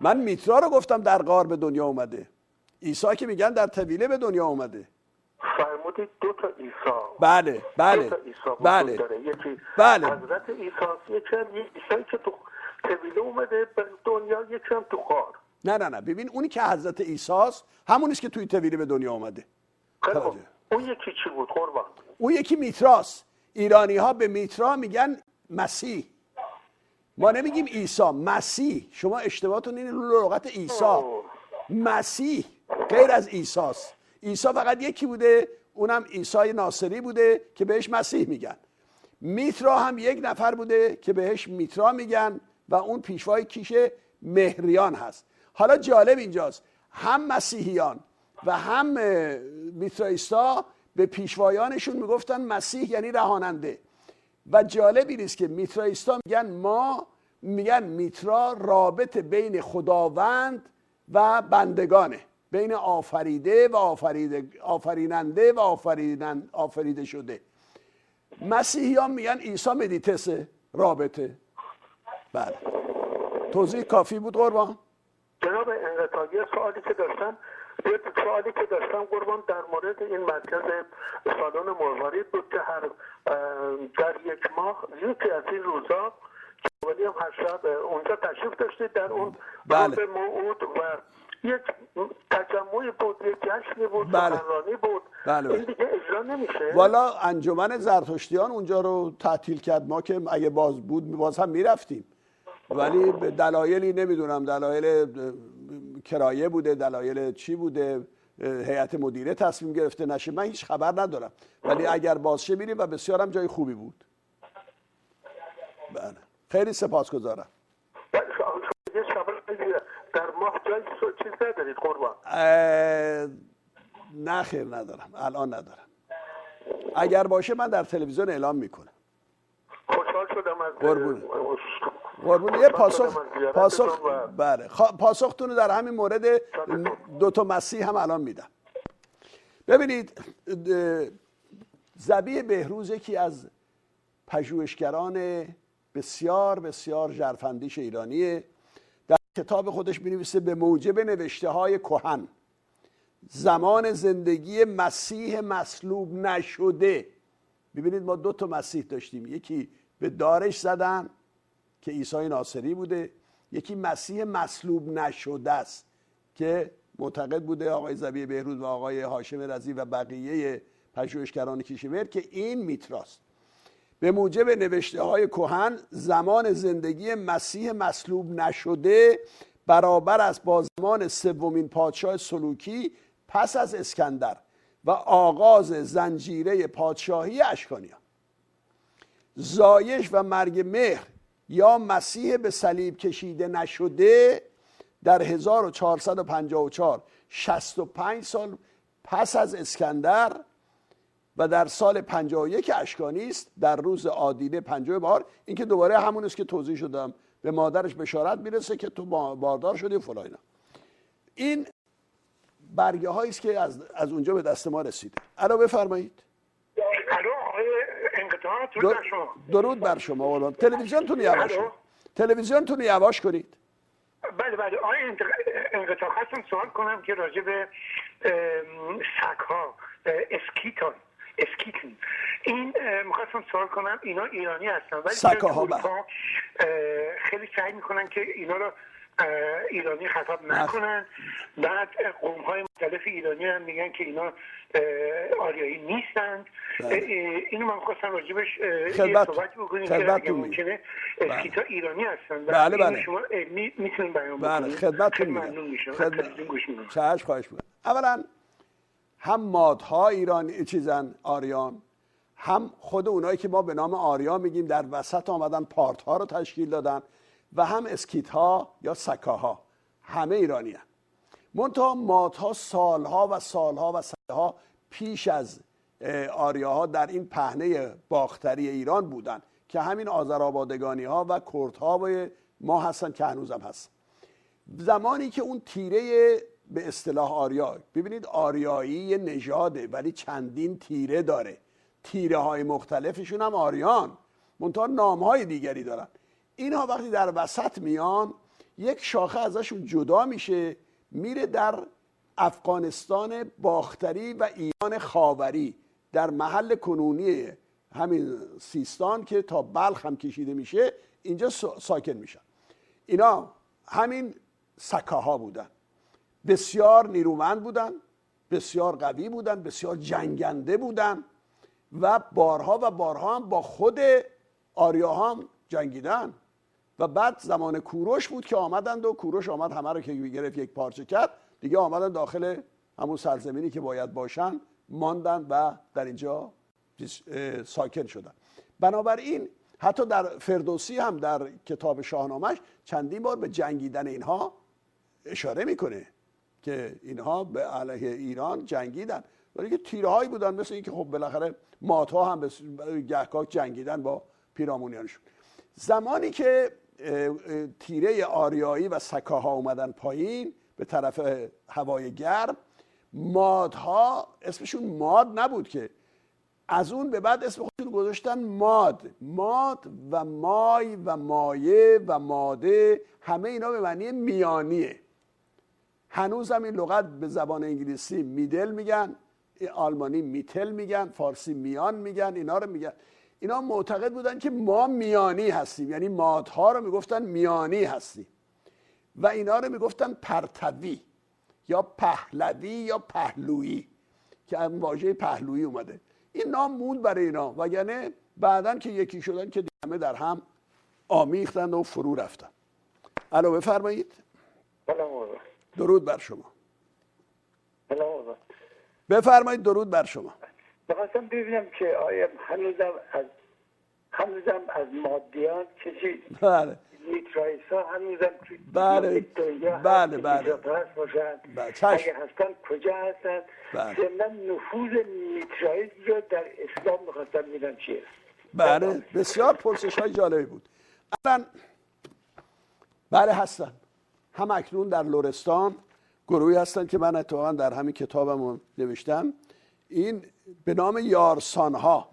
من میترا رو گفتم در غار به دنیا اومده. ایسا که میگن در طویله به دنیا اومده. فرمودید دو تا ایسا بله بله تا ایسا بله. داره. یکی بله. حضرت ایسا یکی هم ایسایی که تو طویله اومده به دنیا یکی هم تو غار. نه نه نه. ببین اونی که حضرت ایساست همونیست که توی طویله به دنیا اومده. اون یکی چی بود؟ قربان. اون یکی میتراست. ایرانی ها به میترا میگن مسیح. ما نمیگیم عیسی مسیح. شما اشتباهتون این لغت عیسی. مسیح غیر از عیساست. عیسی فقط یکی بوده اونم عیسی ناصری بوده که بهش مسیح میگن. میترا هم یک نفر بوده که بهش میترا میگن و اون پیشوای کیش مهریان هست. حالا جالب اینجاست. هم مسیحیان و هم میترایستا به پیشوایانشون می‌گفتن مسیح یعنی رهاننده. و جالب این است که میترایستا میگن ما میگن میترا رابط بین خداوند و بندگانه بین آفریده و آفریده آفریننده و آفرینن آفریده شده. مسیحیان میگن عیسی مدیتسه رابطه. بله. توضیح کافی بود قربان؟ جناب انقطاعی سوالی که داشتم یه سوالی که داشتم قربان در مورد این مرکز سالن مروارید بود که هر در یک ماه یکی از این روزا ولی هم هر شب اونجا تشریف داشتید در اون بله. موعود و یک تجمعی بود یک جشنی بود بله. بود بله. این دیگه اجرا نمیشه والا انجمن زرتشتیان اونجا رو تعطیل کرد ما که اگه باز بود باز هم می‌رفتیم ولی به دلایلی نمی‌دونم دلایل کرایه بوده دلایل چی بوده هیئت مدیره تصمیم گرفته نشه. من هیچ خبر ندارم. ولی اگر بازشه میریم و بسیار هم جای خوبی بود. بله. خیلی سپاسگزارم. در ماه جای چیز ندارید قربان. نه خیر ندارم. الان ندارم. اگر باشه من در تلویزیون اعلام می‌کنم. شدم از قربونه. اه، قربون. یه پاسخ پاسخ بله. خا- پاسختون رو در همین مورد دو تا مسیح هم الان میدم. ببینید زبی بهروز یکی از پژوهشگران بسیار بسیار ژرفندیش ایرانیه. در کتاب خودش می به موجب نوشته های کهن. زمان زندگی مسیح مصلوب نشده. ببینید ما دو تا مسیح داشتیم. یکی به دارش زدن که عیسی ناصری بوده. یکی مسیح مصلوب نشده است که معتقد بوده آقای زبی بهروز و آقای هاشم رضی و بقیه پژوهشگران کیشور که این میتراست. به موجب نوشته های کهن زمان زندگی مسیح مصلوب نشده برابر است با زمان سومین پادشاه سلوکی پس از اسکندر و آغاز زنجیره پادشاهی اشکانیان زایش و مرگ مهر یا مسیح به صلیب کشیده نشده در 1454 65 سال پس از اسکندر و در سال 51 اشکانی است در روز آدینه پنجم بهار این که دوباره همون است که توضیح شدم به مادرش بشارت می‌رسه که تو با- باردار شدی فلان اینا. این برگه هایی است که از, از اونجا به دست ما رسیده الان بفرمایید انقطاع تو در- در شما درود بر شما قربان تلویزیونتون یواش تلویزیونتون یواش کنید. بله بله. آقای انق- انقطاع خواستم سوال کنم که راجع به سگ ها اسکیتون اسکیتون. این می‌خواستم سوال کنم اینا ایرانی هستن ولی توی بله. خیلی سعی می‌کنن که اینا رو ایرانی خطاب نکنن. بعد قوم های مختلف ایرانی هم میگن که اینا آریایی نیستند بله. اینو من خواستم راجبش خدمت- صحبت بکنیم که میگم. ممکنه اسکیتا ایرانی هستن و بله، بله. شما علمی می‌تونین بیان بله خدمتتون ممنون از خدمت- خواهش می‌کنم اولا هم مادها ایرانی چیزن آریان هم خود اونایی که ما به نام آریا میگیم در وسط آمدن پارت ها رو تشکیل دادن و هم اسکیت ها یا سکاها همه ایرانی. منتها مادها سالها و سالها و سالها پیش از اه، آریاها در این پهنه باختری ایران بودن که همین آذرآبادگانی ها و کردها و ما هستن که هنوزم هستن. زمانی که اون تیره به اصطلاح آریا ببینید آریایی نژاده ولی چندین تیره داره. تیره های مختلفشون هم آریان منتها نام های دیگری دارن. اینها وقتی در وسط میان یک شاخه ازشون جدا میشه میره در افغانستان باختری و ایران خاوری در محل کنونی همین سیستان که تا بلخ هم کشیده میشه اینجا سا- ساکن میشن. اینا همین سکاها بودن. بسیار نیرومند بودن بسیار قوی بودن بسیار جنگنده بودن و بارها و بارها هم با خود آریاها هم جنگیدن. و بعد زمان کوروش بود که آمدند و کوروش آمد همه رو که گرفت یک پارچه کرد. دیگه آمدن داخل همون سرزمینی که باید باشن ماندن و در اینجا ساکن شدن. بنابراین حتی در فردوسی هم در کتاب شاهنامهش چندین بار به جنگیدن اینها اشاره می‌کنه که اینها به علیه ایران جنگیدن. ولی که تیره هایی بودن مثل اینکه خب بالاخره ماتها هم به گهگاه جنگیدن با پیرامونیانشون. زمانی که تیره آریایی و سکاها اومدن پایین به طرف هوای گرم مادها اسمشون ماد نبود که. از اون به بعد اسم خودشون گذاشتن ماد. ماد و مای و مایه و ماده همه اینا به معنی میانیه. هنوز هم این لغت به زبان انگلیسی میدل میگن آلمانی میتل میگن فارسی میان میگن اینا رو میگن. اینا معتقد بودن که ما میانی هستیم. یعنی مادها رو می‌گفتن میانی هستیم. و اینا رو می‌گفتن پرتوی یا پهلوی یا پهلویی که هم واژه پهلویی اومده. این نام موند برای اینا. وگرنه بعدا که یکی شدن که همه در هم آمیختن و فرو رفتن. الو بفرمایید. درود بر شما. بفرمایید درود بر شما. می‌خواستم ببینم که آیا هنوزم از هنوزم از مادیان کسی بله. میترایسا هنوزم بله. بله بله. باشن. اگه هستن کجا هستن؟ بله. نفوذ میترایز رو در اسلام می‌خواستن میدن چیه بله بسیار پرسش های جالبی بود. الان بله هستن. هم اکنون در لورستان گروهی هستن که من اتفاقا در همین کتابم نوشتم. این به نام یارسان ها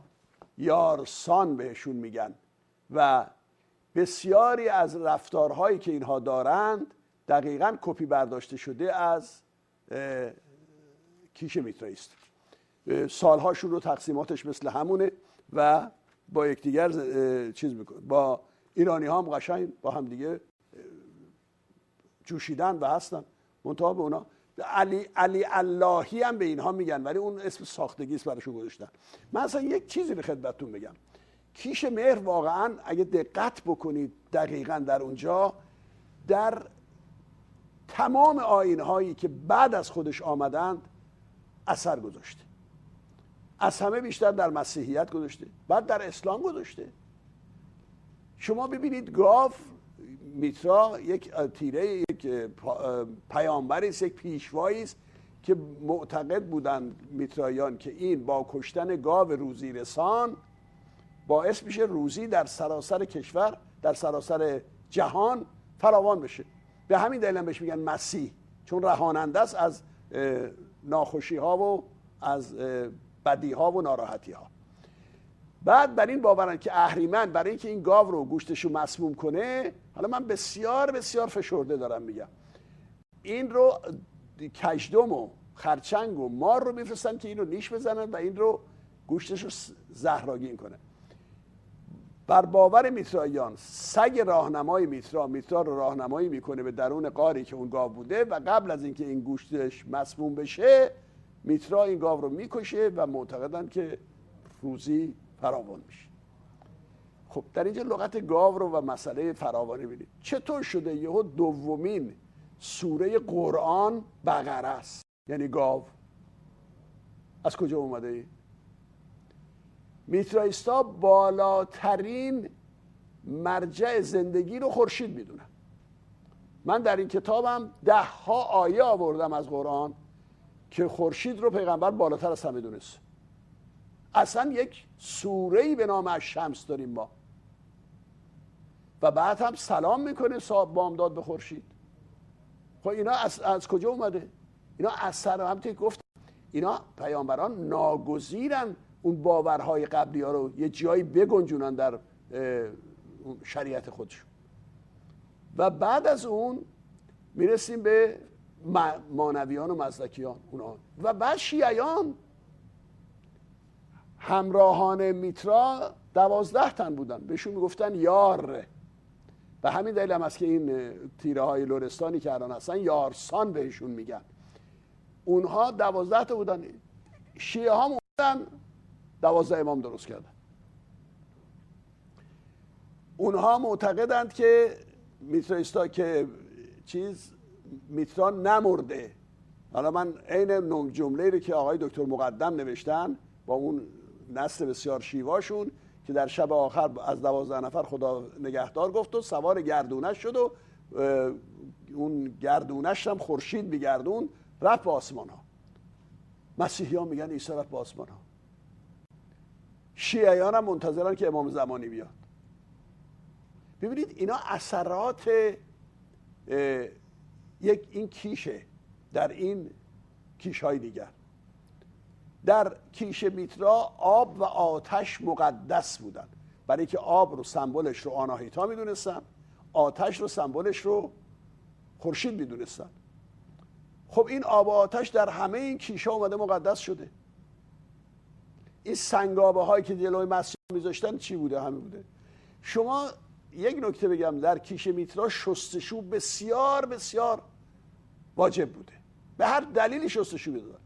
یارسان بهشون میگن و بسیاری از رفتارهایی که اینها دارند دقیقا کپی برداشته شده از کیش میترایست سالهاشون رو تقسیماتش مثل همونه و با یکدیگر چیز می‌کنه با ایرانی ها هم قشنگ با هم دیگه جوشیدن و هستن. منتها به اونا علی علی اللهی هم به اینها میگن ولی اون اسم ساختگی است براشون گذاشتن. من اصلا یک چیزی رو خدمتتون بگم. کیش مهر واقعا اگه دقت بکنید دقیقا در اونجا در تمام آینهایی که بعد از خودش آمدند اثر گذاشته. از همه بیشتر در مسیحیت گذاشته بعد در اسلام گذاشته. شما ببینید گاو میترا یک تیره یک پیامبری است یک پیشوایی است که معتقد بودند میترایان که این با کشتن گاو روزی رسان باعث میشه روزی در سراسر کشور در سراسر جهان فراوان بشه. به همین دلیل بهش میگن مسیح چون رهاننده است از ناخوشی ها و از بدی ها و ناراحتی ها بعد بر این باورن که اهریمن برای اینکه این گاو رو گوشتشو مسموم کنه حالا من بسیار بسیار فشرده دارم میگم. این رو کشدم و خرچنگ و مار رو میفرستن که این رو نیش بزنن و این رو گوشتش رو زهراگین کنه. بر باور میترایان سگ راهنمای میترا میترا رو راهنمایی می‌کنه به درون قاری که اون گاو بوده و قبل از اینکه این گوشتش مسموم بشه میترا این گاو رو می‌کشه و معتقدن که روزی فراوان میشه. خب در اینجا لغت گاو رو و مسئله فراوانی بینید چطور شده یهو دومین سوره قرآن بقره است؟ یعنی گاو. از کجا اومده ای؟ میترایستا بالاترین مرجع زندگی رو خورشید می‌دونن. من در این کتابم ده ها آیه آوردم از قرآن که خورشید رو پیغمبر بالاتر از همه دونست. اصلا یک سوره به نام شمس داریم ما. و بعد هم سلام می‌کنه صاحب بامداد به خورشید. خب اینا از, از کجا اومده؟ اینا اثر هم گفت اینا پیامبران ناگزیرن اون باورهای قبلی ها رو یه جایی بگنجونن در شریعت خودشون. و بعد از اون می‌رسیم به مانویان و مزدکیان اونا. و بعد شیعیان همراهان میترا دوازده تن بودن. بهشون می‌گفتن یار. و همین دلیل هم است که این تیره های لورستانی که الان هستن یارسان بهشون میگن. اونها دوازده تا بودن. شیعه ها موندن دوازده امام درست کردن. اونها معتقدند که میترا که چیز میترا نمرده. حالا من عین جمله رو که آقای دکتر مقدم نوشتن با اون نسل بسیار شیواشون که در شب آخر از دوازده نفر خدا نگهدار گفت و سوار گردونش شد و اون گردونش هم خورشید بیگردون رفت به آسمان ها مسیحی ها میگن عیسی رفت به آسمان ها شیعیان هم منتظرن که امام زمانی بیاد. ببینید اینا اثرات یک این کیشه در این کیش های دیگر. در کیش میترا آب و آتش مقدس بودن. برای که آب رو سمبلش رو آناهیتا می‌دونستن آتش رو سمبلش رو خورشید می‌دونستن. خب این آب و آتش در همه این کیشه اومده مقدس شده. این سنگابه هایی که جلوی مسجد میذاشتن چی بوده؟ همه بوده. شما یک نکته بگم در کیش میترا شستشو بسیار بسیار واجب بوده. به هر دلیلی شستشو می‌دادن.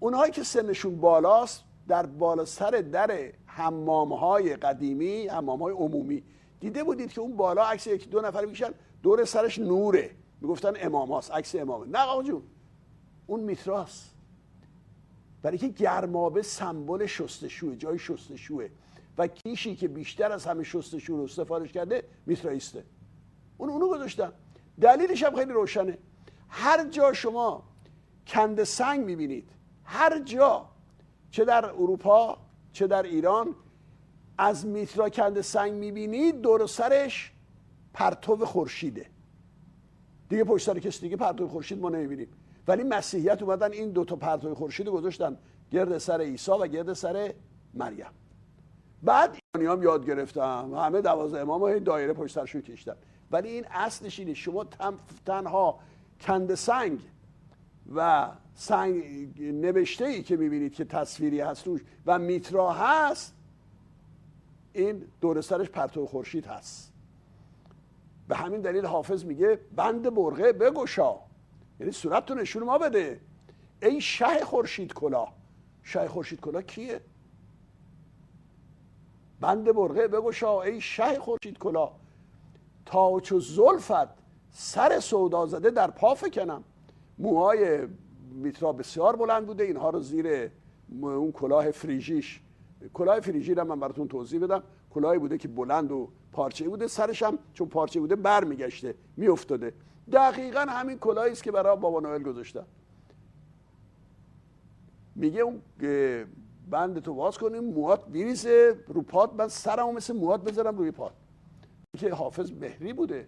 اونهایی که سنشون بالاست در بالا سر در حمام های قدیمی حمام های عمومی. دیده بودید که اون بالا عکس یک دو نفر می‌کشن دور سرش نوره. می‌گفتن امام هاست عکس امامه. نه آقا جون اون میتراست. برای که گرمابه سمبل شستشوه جای شستشوه. و کیشی که بیشتر از همه شستشو رو سفارش کرده میترایسته اون اونو گذاشتم دلیلش هم خیلی روشنه. هر جا شما کند سنگ می‌بینید هر جا چه در اروپا چه در ایران از میترا کند سنگ می‌بینید دور سرش پرتو خورشیده. دیگه پشت سر کسی دیگه پرتو خورشید ما نمی‌بینیم. ولی مسیحیت اومدن این دو تا پرتو خورشید گذاشتن گرد سر عیسی و گرد سر مریم. بعد ایرانی هم یاد گرفتم. همه دوازده امام های دایره پشت سرشون کشتن. ولی این اصلش اینه شما تنها کند سنگ و سنگ نوشته ای که می‌بینید که تصویری هست روش و میترا هست این دور سرش پرتو خورشید هست. به همین دلیل حافظ میگه بند برغه بگشا. یعنی صورت تو نشون ما بده. ای شه خورشید کلا. شه خورشید کلا کیه؟ بند برغه بگشا ای شه خورشید کلا. تا چو زلفت سر سودا زده در پا فکنم. موهای میترا بسیار بلند بوده. اینها رو زیر اون کلاه فریژیش کلاه فریژی رو من براتون توضیح بدم. کلاهی بوده که بلند و پارچه بوده سرش هم چون پارچه بوده بر میگشته میافتاده. دقیقا همین کلاهی است که برای بابا نوئل گذاشتن. میگه اون بند تو باز کنیم موات بیریزه رو پات من سرمو مثل موات بذارم روی پات که حافظ مهری بوده.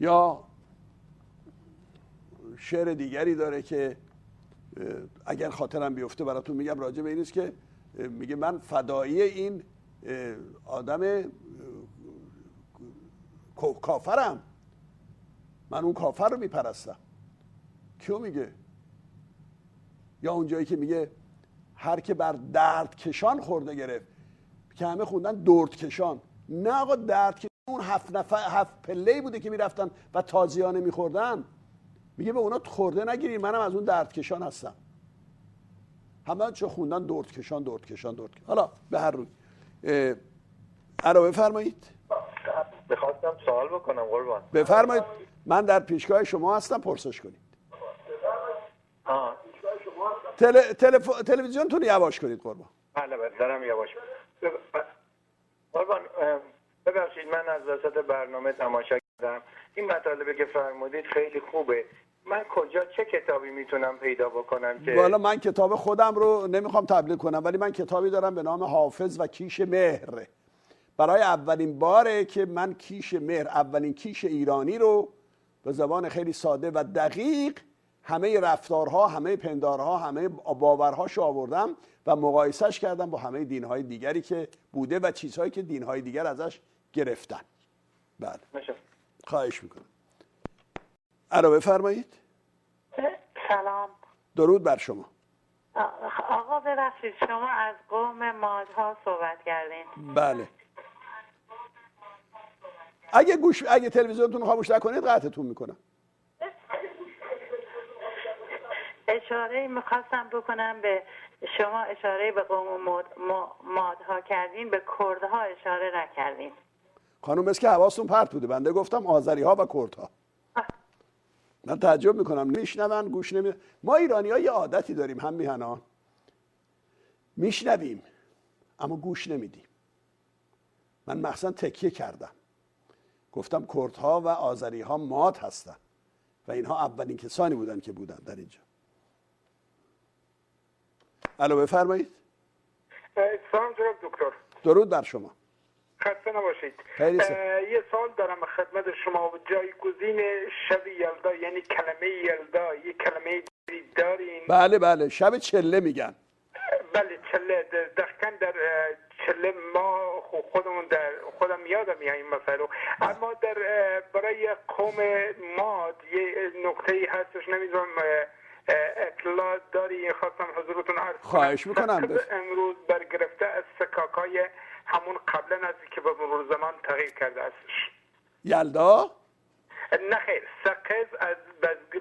یا شعر دیگری داره که اگر خاطرم بیفته براتون میگم راجع به این است که میگه من فدایی این آدم کافرم. من اون کافر رو میپرستم. کیو میگه؟ یا اونجایی که میگه هر که بر درد کشان خورده گرفت که همه خوندن درد کشان. نه آقا درد کشان اون هفت, نفر هفت پله بوده که می‌رفتن و تازیانه میخوردن. میگه به اونا خورده نگیرید منم از اون درد کشان هستم. همه چه خوندن درد کشان درد کشان درد کشان. حالا به هر روی. ارا بفرمایید. بخواستم سوال بکنم قربان. بفرمایید. من در پیشگاه شما هستم پرسش کنید. تل... تلف... تلویزیونتون یواش کنید قربان. بله بله دارم یواش. قربان ببخشید من از وسط برنامه تماشا این مطالبه که فرمودید خیلی خوبه. من کجا چه کتابی می‌تونم پیدا بکنم که والا من کتاب خودم رو نمی‌خوام تبلیغ کنم ولی من کتابی دارم به نام حافظ و کیش مهر. برای اولین باره که من کیش مهر اولین کیش ایرانی رو به زبان خیلی ساده و دقیق همه رفتارها همه پندارها همه باورهاش آوردم و مقایسش کردم با همه دینهای دیگری که بوده و چیزهایی که دینهای دیگر ازش گرفتن. بله. خواهش می‌کنم. ارا بفرمایید. سلام. درود بر شما. آقا ببخشید شما از قوم مادها صحبت کردین. بله. اگه گوش اگه تلویزیونتون خاموش نکنید قطعتون می‌کنم. اشاره می‌خواستم بکنم به شما اشاره به قوم مادها کردین به کردها اشاره نکردین. خانم است که حواستون پرت بوده. بنده گفتم آذری ها و کردها. من تعجب می‌کنم. میشنون گوش نمی ما ایرانی ها یه عادتی داریم هم میهنان میشنویم اما گوش نمیدیم. من مخصوصا تکیه کردم. گفتم کردها و آذری ها ماد هستن و اینها اولین کسانی بودن که بودن در اینجا. الو بفرمایید. سلام جناب دکتر. درود بر شما. خسته نباشید. یه سال دارم. خدمت شما. جایگزین شب یلدا یعنی کلمه یلدا یه کلمه دارین؟ بله بله. شب چله میگن. بله چله. دقیقا در چله ما خودمون در خودم یادم میاد این مسئله اما در برای قوم ماد یه نقطه هستش. نمی‌دونم اطلاع داری؟ خواستم حضورتون عرض خواهش می‌کنم. امروز برگرفته از سکاکای همون قبلا از که به مرور زمان تغییر کرده استش یلدا؟ نه خیر سقز از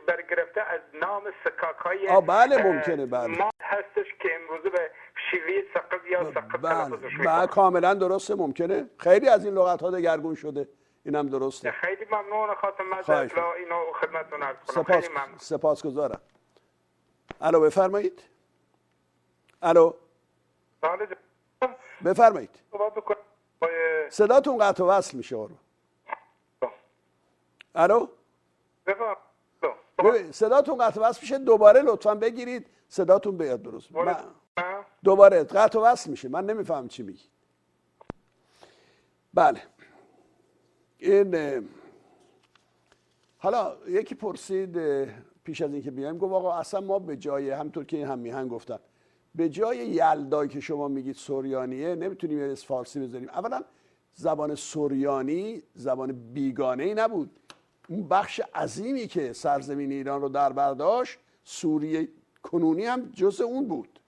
برگرفته از نام سکاک های آه بله ممکنه بله. ما هستش که امروزه به شیوه سقز یا سقز بله, بله کاملا درسته ممکنه. خیلی از این لغت ها دگرگون شده. اینم درسته. خیلی ممنون من اطلاع اینو خدمتتون عرض کنم. سپاس سپاسگزارم. الو بفرمایید. الو. بله بفرمایید. صداتون قطع و وصل میشه قربان الو؟ صداتون قطع و وصل میشه. دوباره لطفا بگیرید. صداتون بیاد درست. دوباره قطع و وصل میشه. من نمیفهم چی میگی. بله. این حالا یکی پرسید پیش از اینکه بیایم گفت آقا اصلا ما به جای همطور که این هم میهن گفتن به جای یلدایی که شما میگید سوریانیه نمی‌تونیم یه فارسی بذاریم. اولا زبان سوریانی زبان بیگانه ای نبود. اون بخش عظیمی که سرزمین ایران رو در برداشت سوریه کنونی هم جز اون بود.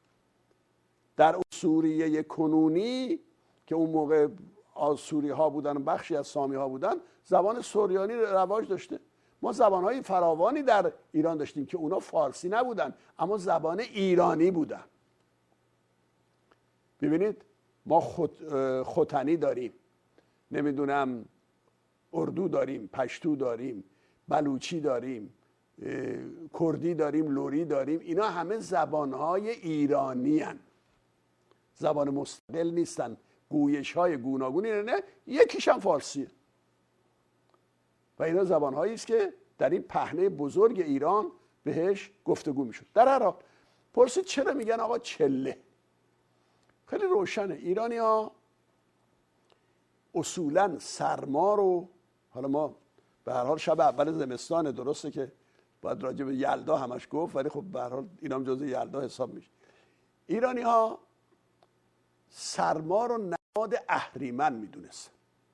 در اون سوریه کنونی که اون موقع آسوری ها بودن بخشی از سامی ها بودن زبان سوریانی رواج داشته. ما زبان های فراوانی در ایران داشتیم که اونا فارسی نبودن اما زبان ایرانی بودن. ببینید ما خود خوتنی داریم. نمی‌دونم اردو داریم پشتو داریم بلوچی داریم کردی داریم لوری داریم. اینا همه زبانهای ایرانی هن. زبان مستقل نیستن. گویش های گوناگونی نه یکیش هم فارسیه. و اینا زبان است که در این پهنه بزرگ ایران بهش گفتگو می‌شد. در حال پرسید چرا میگن آقا چله؟ خیلی روشنه. ایرانی ها اصولا سرما رو حالا ما به هر حال شب اول زمستان درسته که باید راجع به یلدا همش گفت ولی خب به هر حال اینا هم جزء یلدا حساب میشه. ایرانی ها سرما رو نماد اهریمن می‌دونست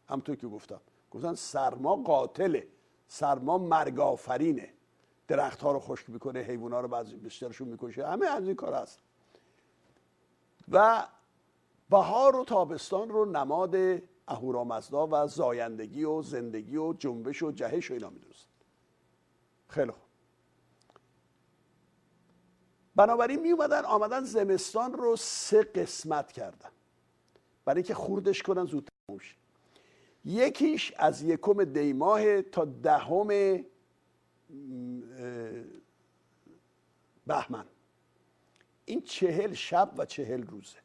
همطور که گفتم. گفتن سرما قاتله. سرما مرگ آفرینه. درخت ها رو خشک می‌کنه حیوان ها رو بیشترشون می‌کشه. همه از این کار هست. و بهار و تابستان رو نماد اهورامزدا و زایندگی و زندگی و جنبش و جهش و اینا می‌دونست. خیلی خوب. بنابراین می اومدن آمدن زمستان رو سه قسمت کردن. برای اینکه خوردش کنن زودتر تموم شه. یکیش از یکم دیماه تا دهم بهمن. این چهل شب و چهل روزه.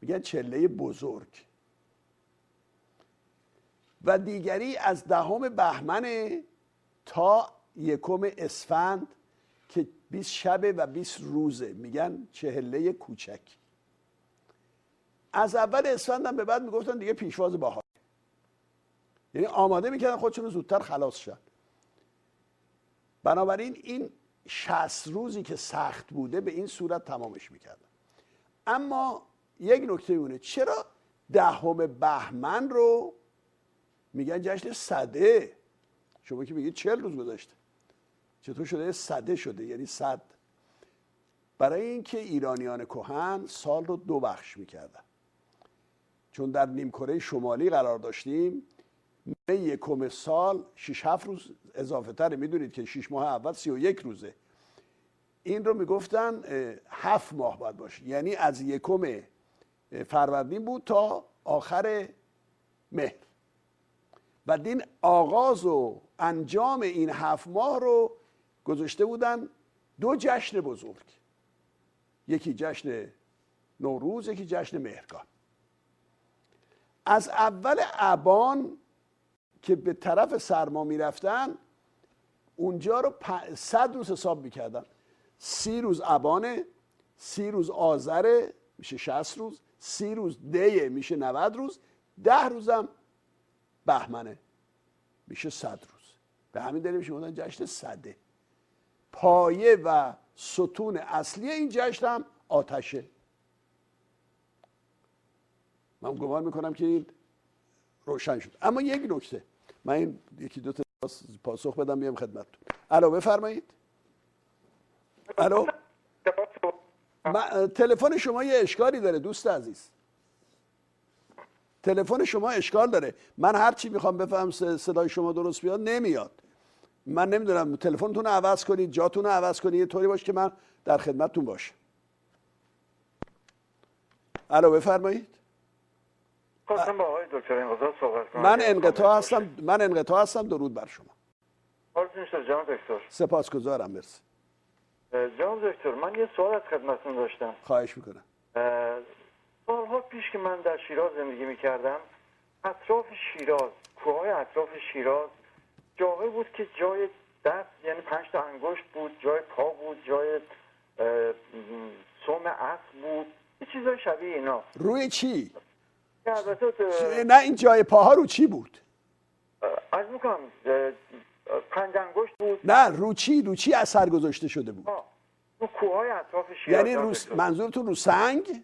میگن چله بزرگ. و دیگری از دهم بهمن تا یکم اسفند که 20 شبه و 20 روزه. میگن چهله کوچک. از اول اسفند هم به بعد می‌گفتن دیگه پیشواز بهار. یعنی آماده می‌کردن خودشون رو زودتر خلاص شد بنابراین این 60 روزی که سخت بوده به این صورت تمامش می‌کردن. اما یک نکته اونه چرا دهم بهمن رو میگن جشن صده شما که میگید چهل روز گذشته. چطور شده؟ صده شده. یعنی صد. برای اینکه ایرانیان کهن سال رو دو بخش می‌کردن. چون در نیمکره شمالی قرار داشتیم مه یکم سال 6 7 روز اضافه تره. می‌دونید که 6 ماه اول 31 روزه. این رو می‌گفتن هفت ماه باید باشه. یعنی از یکم فروردین بود تا آخر مهر. و دین آغاز و انجام این هفت ماه رو گذاشته بودن دو جشن بزرگ. یکی جشن نوروز یکی جشن مهرگان. از اول ابان که به طرف سرما می‌رفتن اونجا رو صد روز حساب می‌کردن. سی روز ابانه سی روز آذره میشه 60 روز. سی روز دیه میشه 90 روز ده روزم بهمنه. میشه صد روز. به همین دلیل میشه بودن جشن صده. پایه و ستون اصلی این جشن هم آتشه. من گمان می‌کنم که این روشن شد. اما یک نکته. من این یکی دو تا پاسخ بدم بیام خدمتتون. الو بفرمایید. الو. تلفن شما یه اشکالی داره دوست عزیز. تلفن شما اشکال داره. من هر چی می‌خوام بفهم صدای شما درست بیاد نمیاد. من نمی‌دونم تلفنتون رو عوض کنید جاتون رو عوض کنید یه طوری باشه که من در خدمتتون باشم. الو بفرمایید. خواستم با آقای دکتر صحبت کنم. من انقطاع هستم من انقطاع هستم درود بر شما. آرزو دکتر. سپاسگزارم مرسی. جان دکتر من یه سوال از خدمتتون داشتم. خواهش می‌کنم. سالها پیش که من در شیراز زندگی می‌کردم اطراف شیراز کوههای اطراف شیراز جاهایی بود که جای دست یعنی پنج تا انگشت بود جای پا بود جای اه، م، سم اسب بود. یه چیزای شبیه اینا. روی چی؟ نه این جای پاها رو چی بود؟ عرض می‌کنم پنج انگشت بود. نه رو چی؟ رو چی اثر گذاشته شده بود؟ آه، رو کوههای اطراف شیراز یعنی رو یادتون. منظورتون رو سنگ؟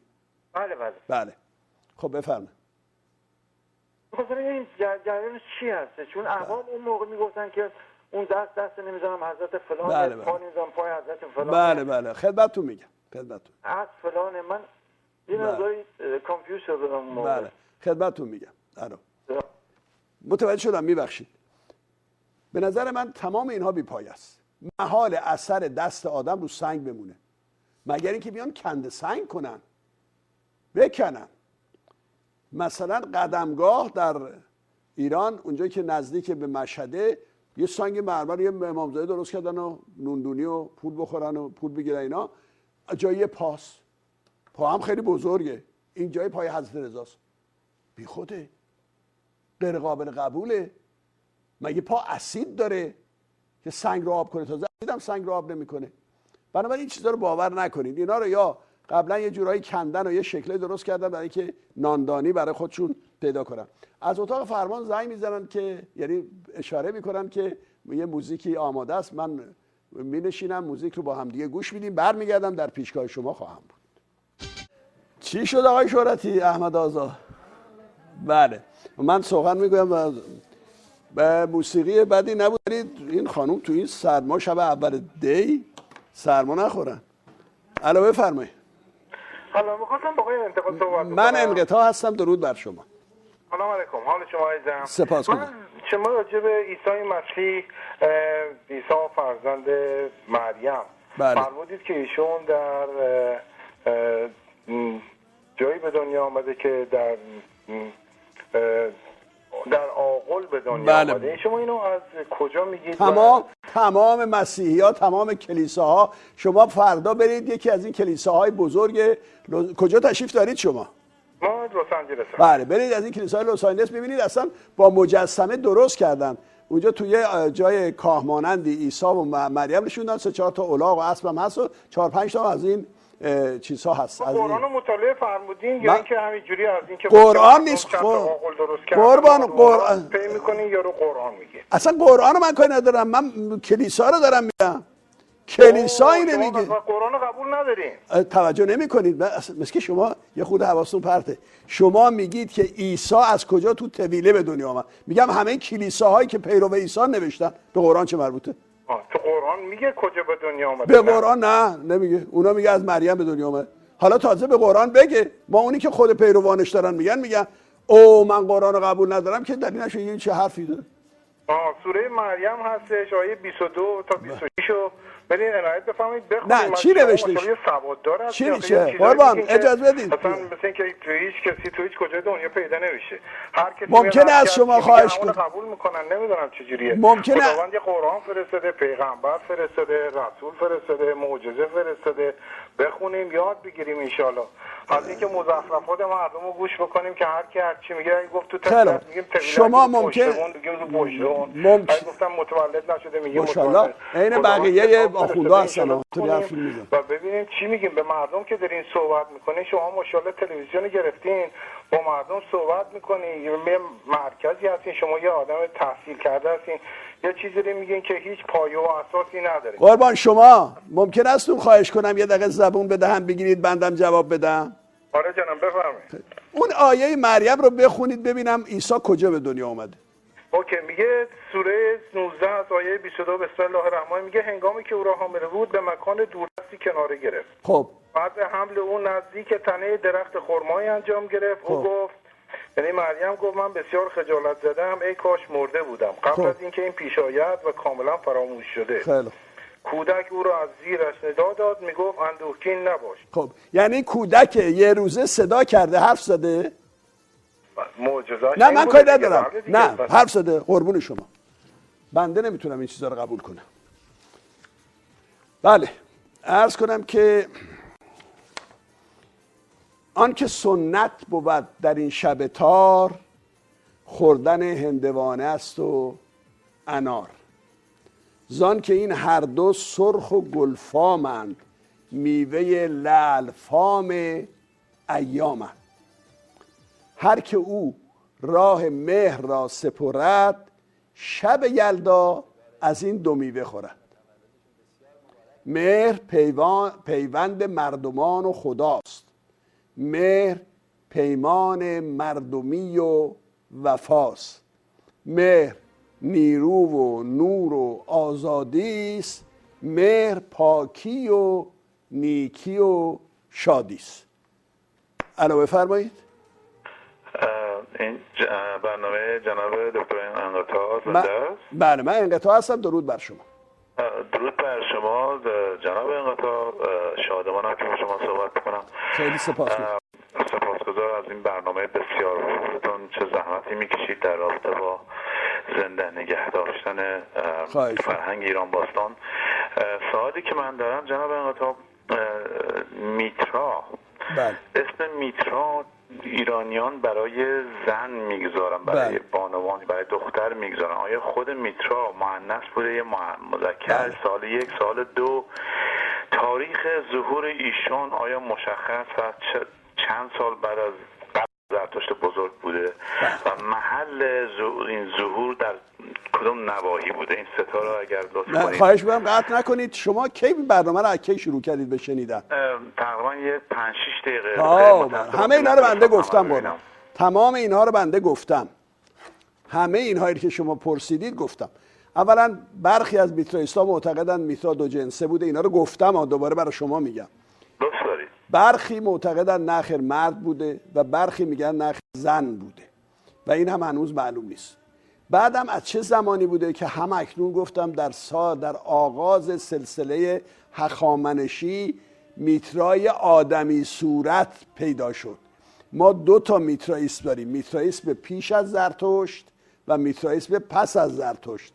بله بله. بله. خب بفرمایید. بخاطر این جر- جریان چی هسته چون احوال اون موقع می‌گفتن که اون دست دست نمی‌ذارم حضرت فلان بله، پا بله. نمی‌ذارم پای حضرت فلان. بله بله. خدمتتون میگم خدمتتون. از فلانه من یه بله. مقداری کانفیوز شده بله. خدمتتون میگم. الو. متوجه شدم میبخشید. به نظر من تمام اینها بیپای است محال اثر دست آدم رو سنگ بمونه. مگر اینکه بیان کند سنگ کنن؟ بکنن. مثلا قدمگاه در ایران اونجا که نزدیک به مشهده یه سنگ مرمر یه امامزاده درست کردن و نوندونی و پول بخورن و پول بگیرن اینا. جای پاس. پا هم خیلی بزرگه. این جای پای حضرت رضاست. بی خوده غیر قابل قبوله. مگه پا اسید داره که سنگ رو آب کنه؟ تازه اسید هم سنگ رو آب نمی‌کنه. بنابراین این چیزا رو باور نکنید. اینا رو یا قبلا یه جورایی کندن و یه شکلی درست کردن برای که ناندانی برای خودشون پیدا کنن. از اتاق فرمان زنگ می‌زنن که یعنی اشاره می‌کنن که یه موزیکی آماده است. من می نشینم موزیک رو با هم دیگه گوش میدیم. برمیگردم در پیشگاه شما خواهم بود. چی شد آقای شهرتی احمد آزا بله. من سوغن می‌گویم و موسیقی بدی نبود. ولی این خانم تو این سرما شب اول دی سرما نخورن. علاوه بفرمایید حالا می‌خواستم با آقای انتقاد صحبت من. انقطاع هستم درود بر شما. سلام علیکم. حال شما عزیزم. سپاس من. شما راجع به عیسی مسیح عیسی فرزند مریم؟ بله. فرمودید که ایشون در جایی به دنیا آمده که در در آقل به دنیا بله. آمده. شما اینو از کجا میگید؟ تمام تمام مسیحی ها تمام کلیساها. شما فردا برید یکی از این کلیساهای بزرگ لو- کجا تشریف دارید شما؟ ما لس آنجلس. بله برید از این کلیسای لس آنجلس ببینید. اصلا با مجسمه درست کردن. اونجا توی جای کاه مانندی عیسی و مریم نشوندن. سه چهار تا الاغ و اسب هم هست و چهار پنج تا از این چیزها هست از قرآن رو مطالعه فرمودین من- یا اینکه همینجوری از اینکه قرآن نیست. کردن، قربان، قرآن. پی می‌کنین یا رو قرآن میگه. اصلا قرآن رو من کاری ندارم من کلیسا رو دارم میگم. کلیسا اینه شما میگه. قرآن رو قبول ندارین. توجه نمی کنید مثل شما یه خود حواستون پرته. شما میگید که عیسی از کجا تو طویله به دنیا آمد؟ میگم همه کلیساهایی که پیرو عیسی نوشتن به قرآن چه مربوطه؟ آه، تو قرآن میگه کجا به دنیا آمده؟ به قرآن نه نمیگه. اونا میگه از مریم به دنیا آمد حالا تازه به قرآن بگه. ما اونی که خود پیروانش دارن میگن میگن او من قرآن رو قبول ندارم که دلیل نشه این چه حرفی داره. آه سوره مریم هستش آیه 22 تا 26 رو برین عنایت بفرمایید نه، چی یه سواددار هست چی چیزایی قربان، اجازه بدید. مثلا مثل اینکه تو هیچ کسی تو هیچ کجای دنیا پیدا نمیشه. هر کسی ممکنه از شما خواهش کنم. قبول می‌کنن نمی‌دونم چجوریه ممکنه- خداوند یه قرآن فرستاده پیغمبر فرستاده رسول فرستاده معجزه فرستاده. بخونیم یاد بگیریم انشالله از اینکه مزخرفات مردم رو گوش بکنیم که هر کی هر چی میگه گفت تو خوب. میگیم شما ممکن-. ممکن- گفتم متولد نشده میگیم. متولد. عین بقیه فرستاده، هستن، نمی‌زنن. و ببینیم چی میگیم به مردم که دارین صحبت می‌کنین شما ماشاءالله تلویزیون گرفتین با مردم صحبت می‌کنین یه مرکزی هستین شما یه آدم تحصیل کرده هستین یه چیزی رو میگین که هیچ پایه و اساسی نداره. قربان شما ممکن است اون خواهش کنم یه دقیقه زبون بدهم بگیرید بندم جواب بدم. آره جانم بفرمایید. اون آیه مریم رو بخونید ببینم عیسی کجا به دنیا اومده. اوکی میگه سوره 19 از آیه 22 بسم الله الرحمن میگه هنگامی که او را حامله بود به مکان دوردستی کناره گرفت. خب. بعد حمل او نزدیک تنه درخت خرمایی انجام گرفت. او خب. گفت یعنی مریم گفت من بسیار خجالت زدم ای کاش مرده بودم قبل خب. از اینکه این پیش آید و کاملا فراموش شده خیلی خوب. کودک او را از زیرش ندا داد می‌گفت اندوهگین نباش خب یعنی کودک یه روزه صدا کرده حرف زده معجزه‌اش نه من کاری. ندارم بله. نه بس. حرف زده قربون شما بنده نمی‌تونم این چیزا رو قبول کنم بله عرض کنم که آن که سنت بود در این شب تار خوردن هندوانه است و انار. زان که این هر دو سرخ و گلفامند میوه لعل فام ایامند. هر که او راه مهر را سپرد شب یلدا از این دو میوه خورد. مهر پیوند مردمان و خداست. مهر پیمان مردمی و وفاست. مهر نیرو و نور و آزادی است. مهر پاکی و نیکی و شادی است. الان بفرمایید این برنامه جناب دکتر انقطاع بله من انقطاع هستم. درود بر شما. درود بر شما جناب انقطاع شادمانم که با شما صحبت کنم خیلی سپاس سپاسگزار از این برنامه بسیار خوبتون. چه زحمتی می‌کشید در رابطه با زنده نگه داشتن فرهنگ ایران باستان. سوالی که من دارم جناب انقطاع میترا. بله. اسم میترا ایرانیان برای زن می‌گذارن برای بله. بانوان برای دختر می‌گذارن آیا خود میترا معنیس بوده یا مذکر بله. سال یک سال دو تاریخ ظهور ایشان آیا مشخص و چند سال بعد از زرتشت بزرگ بوده و محل این ظهور در کدوم نواحی بوده؟ این ستاره اگر لطف کنید. خواهش می‌کنم قطع نکنید. شما کی برنامه رو کی شروع کردید به شنیدن؟ تقریبا یه 5 6 دقیقه همه اینا رو بنده گفتم بودم تمام اینها رو بنده گفتم. همه اینهایی که شما پرسیدید گفتم. اولا برخی از میترا معتقدن میترا دو جنسه بوده اینا رو گفتم دوباره برای شما میگم. برخی معتقدن نخر مرد بوده و برخی میگن نخر زن بوده و این هم هنوز معلوم نیست. بعدم از چه زمانی بوده که هم اکنون گفتم در سا در آغاز سلسله هخامنشی میترای آدمی صورت پیدا شد. ما دو تا میترائیسم داریم. میترائیسم پیش از زرتشت و میترائیسم پس از زرتشت.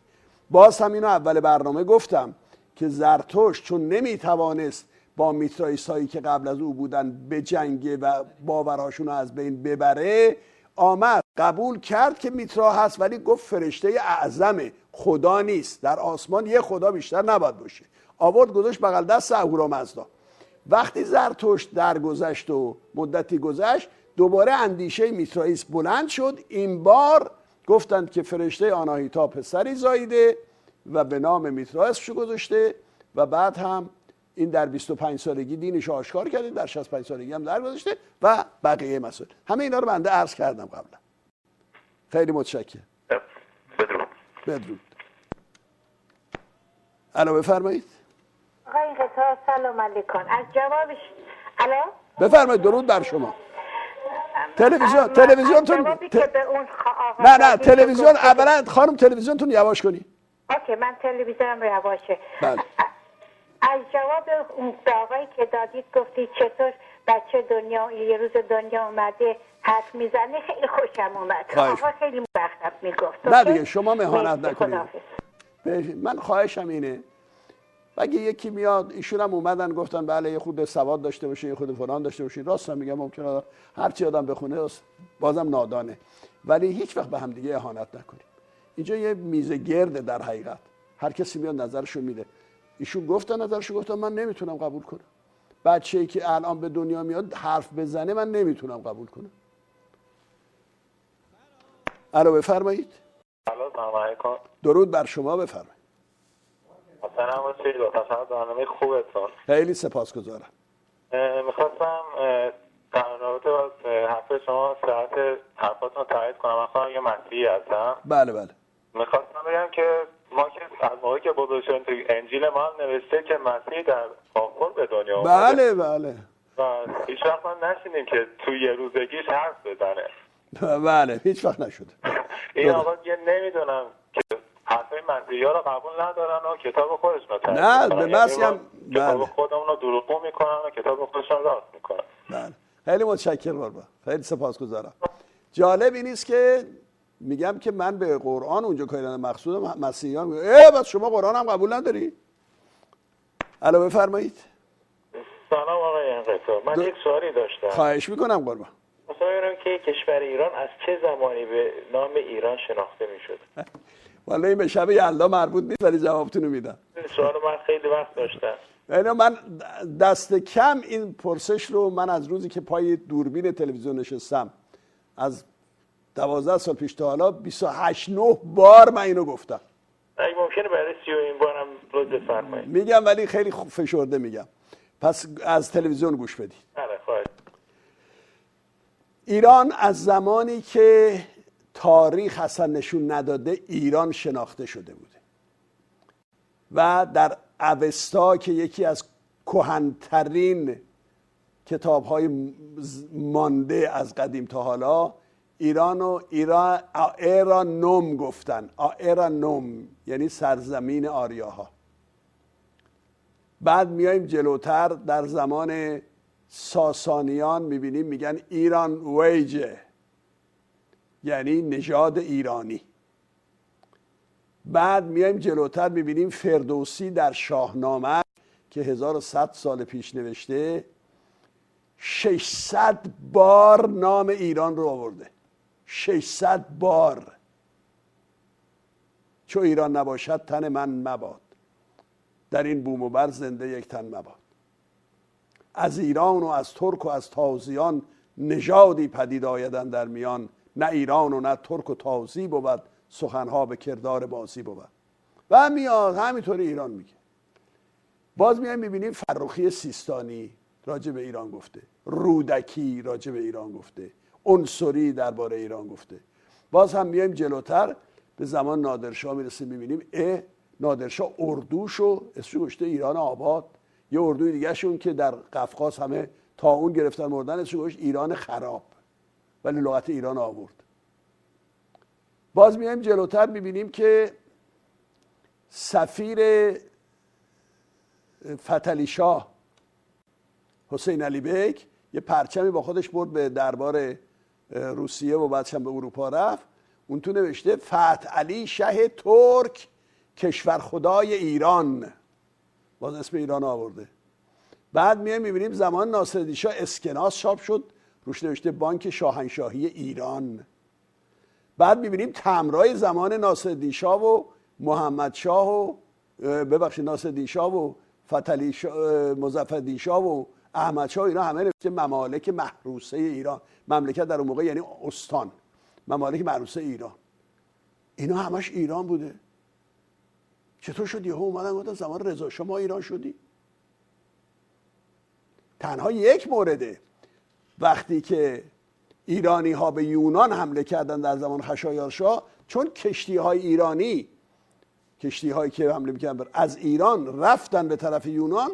باز هم اینو اول برنامه گفتم که زرتشت چون نمی‌توانست با میترایس هایی که قبل از او بودن به جنگه و باورهاشون رو از بین ببره آمد قبول کرد که میترا هست ولی گفت فرشته اعظمه خدا نیست. در آسمان یه خدا بیشتر نباید باشه. آورد گذاشت بغل دست اهورامزدا. وقتی زرتشت درگذشت و مدتی گذشت دوباره اندیشه میترائیس بلند شد. این بار گفتند که فرشته آناهیتا پسری زاییده و به نام میترا شو گذاشته و بعد هم این در 25 سالگی دینش آشکار کرده در 65 سالگی هم درگذاشته و بقیه مسائل. همه اینا رو بنده عرض کردم قبلا. خیلی متشکرم. بدرود. بدرود. الو بفرمایید. آقای سلام علیکم. از جوابش الو؟ بفرمایید درود بر شما. تلویزیون تلویزیونتون نه نه تلویزیون اولا خانم تلویزیونتون یواش کنی. اوکی من تلویزیونم یواشه. بله. از جواب اون آقایی که دادید گفتید چطور بچه دنیا یه روز دنیا اومده حد می‌زنه. خیلی خوشم اومد. آقا خیلی مبختب می‌گفت. نه دیگه شما مهانت نکنید. من خواهشم اینه اگه یکی میاد ایشون هم اومدن گفتن بله یه خود سواد داشته باشه یه خود فلان داشته باشه. راست میگم ممکنه هر چی آدم بخونه بازم نادانه. ولی هیچ وقت به هم دیگه اهانت نکنیم اینجا یه میز گرده در حقیقت. هر کسی میاد نظرشو میده. ایشون گفتن نظرشو گفتن من نمی‌تونم قبول کنم. بچه ای که الان به دنیا میاد حرف بزنه من نمی‌تونم قبول کنم. الو بفرمایید. درود بر شما بفرمایید. برنامه خوبتون. خیلی سپاسگزارم. می‌خواستم در رابطه با حرف شما ساعت حرفاتون تایید کنم. من خواهم یه مسیحی هستم. بله بله. می‌خواستم بگم که ما که از موقعی که بزرگ شدیم تو انجیل ما هم نوشته که مسیح در آخر به دنیا بله بله. و هیچ وقت ما نشینیم که تو یه روزگیش حرف بزنه. بله هیچ وقت نشده این آقا یه نمی‌دونم که حرفای مسیحی ها رو قبول ندارن و کتاب خودشون رو نه به بسی هم کتاب بله. خودمون رو دروغ می‌کنن و کتاب خودشون راست می‌کنن. بله. خیلی متشکر باربا خیلی سپاسگزارم. جالب این است که میگم که من به قرآن اونجا کاری ندارم. مقصود مسیحیان. میگم ای بس شما قرآن هم قبول نداری؟ الو بفرمایید. سلام آقای انقطاع من یک سوالی داشتم. خواهش می‌کنم قربان. مثلا که کشور ایران از چه زمانی به نام ایران شناخته می شد والا این به شب یلدا مربوط نیست ولی جوابتون رو میدم. سوال من خیلی وقت داشتم. یعنی من دست کم این پرسش رو من از روزی که پای دوربین تلویزیون نشستم از دوازده سال پیش تا حالا 28 نه بار من اینو گفتم. اگه ممکنه برای سی و این بارم لطف بفرمایید میگم ولی خیلی فشرده میگم. پس از تلویزیون گوش بدید. خواهد ایران از زمانی که تاریخ اصلا نشون نداده ایران شناخته شده بوده. و در اوستا که یکی از کهنترین کتاب های مانده از قدیم تا حالا ایران و ایران ایران نوم گفتن. ایران نوم یعنی سرزمین آریاها. بعد میایم جلوتر در زمان ساسانیان می‌بینیم میگن ایران ویجه یعنی نژاد ایرانی. بعد میایم جلوتر می‌بینیم فردوسی در شاهنامه که 1100 سال پیش نوشته 600 بار نام ایران رو آورده. 600 بار. چو ایران نباشد تن من مباد. در این بوم و بر زنده یک تن مباد. از ایران و از ترک و از تازیان نژادی پدید آیدن در میان. نه ایران و نه ترک و تازی بود سخنها به کردار بازی بود. و میاد همینطوری ایران میگه. باز میایم می‌بینیم فرخی سیستانی راجع ایران گفته. رودکی راجع ایران گفته. عنصری درباره ایران گفته. باز هم میایم جلوتر به زمان نادرشاه می‌رسیم می‌بینیم اه نادرشاه اردوشو اسمش گشته ایران آباد. یه اردوی دیگه شون که در قفقاز همه تا اون گرفتن مردن اسمش گشت ایران خراب. ولی لغت ایران آورد. باز میایم جلوتر می‌بینیم که سفیر فتلی شاه حسین علی بیک یه پرچمی با خودش برد به دربار روسیه و بعدش هم به اروپا رفت اون تو نوشته فتح علی شه ترک کشور خدای ایران. باز اسم ایران آورده. بعد میایم می‌بینیم زمان ناصرالدین شاه اسکناس چاپ شد روش نوشته بانک شاهنشاهی ایران. بعد می‌بینیم تمرای زمان ناصرالدین شاه و محمد شاه و ببخشید ناصرالدین شاه و فتلی مظفرالدین شاه و احمد شاه اینا همه نوشته ممالک محروسه ایران. مملکت در اون موقع یعنی استان. ممالک محروسه ایران. اینا همش ایران بوده. چطور شد یهو اومدن گفتن زمان رضا شما ایران شدی تنها یک مورده. وقتی که ایرانی ها به یونان حمله کردن در زمان خشایارشا چون کشتی های ایرانی کشتی هایی که حمله می‌کردن از ایران رفتن به طرف یونان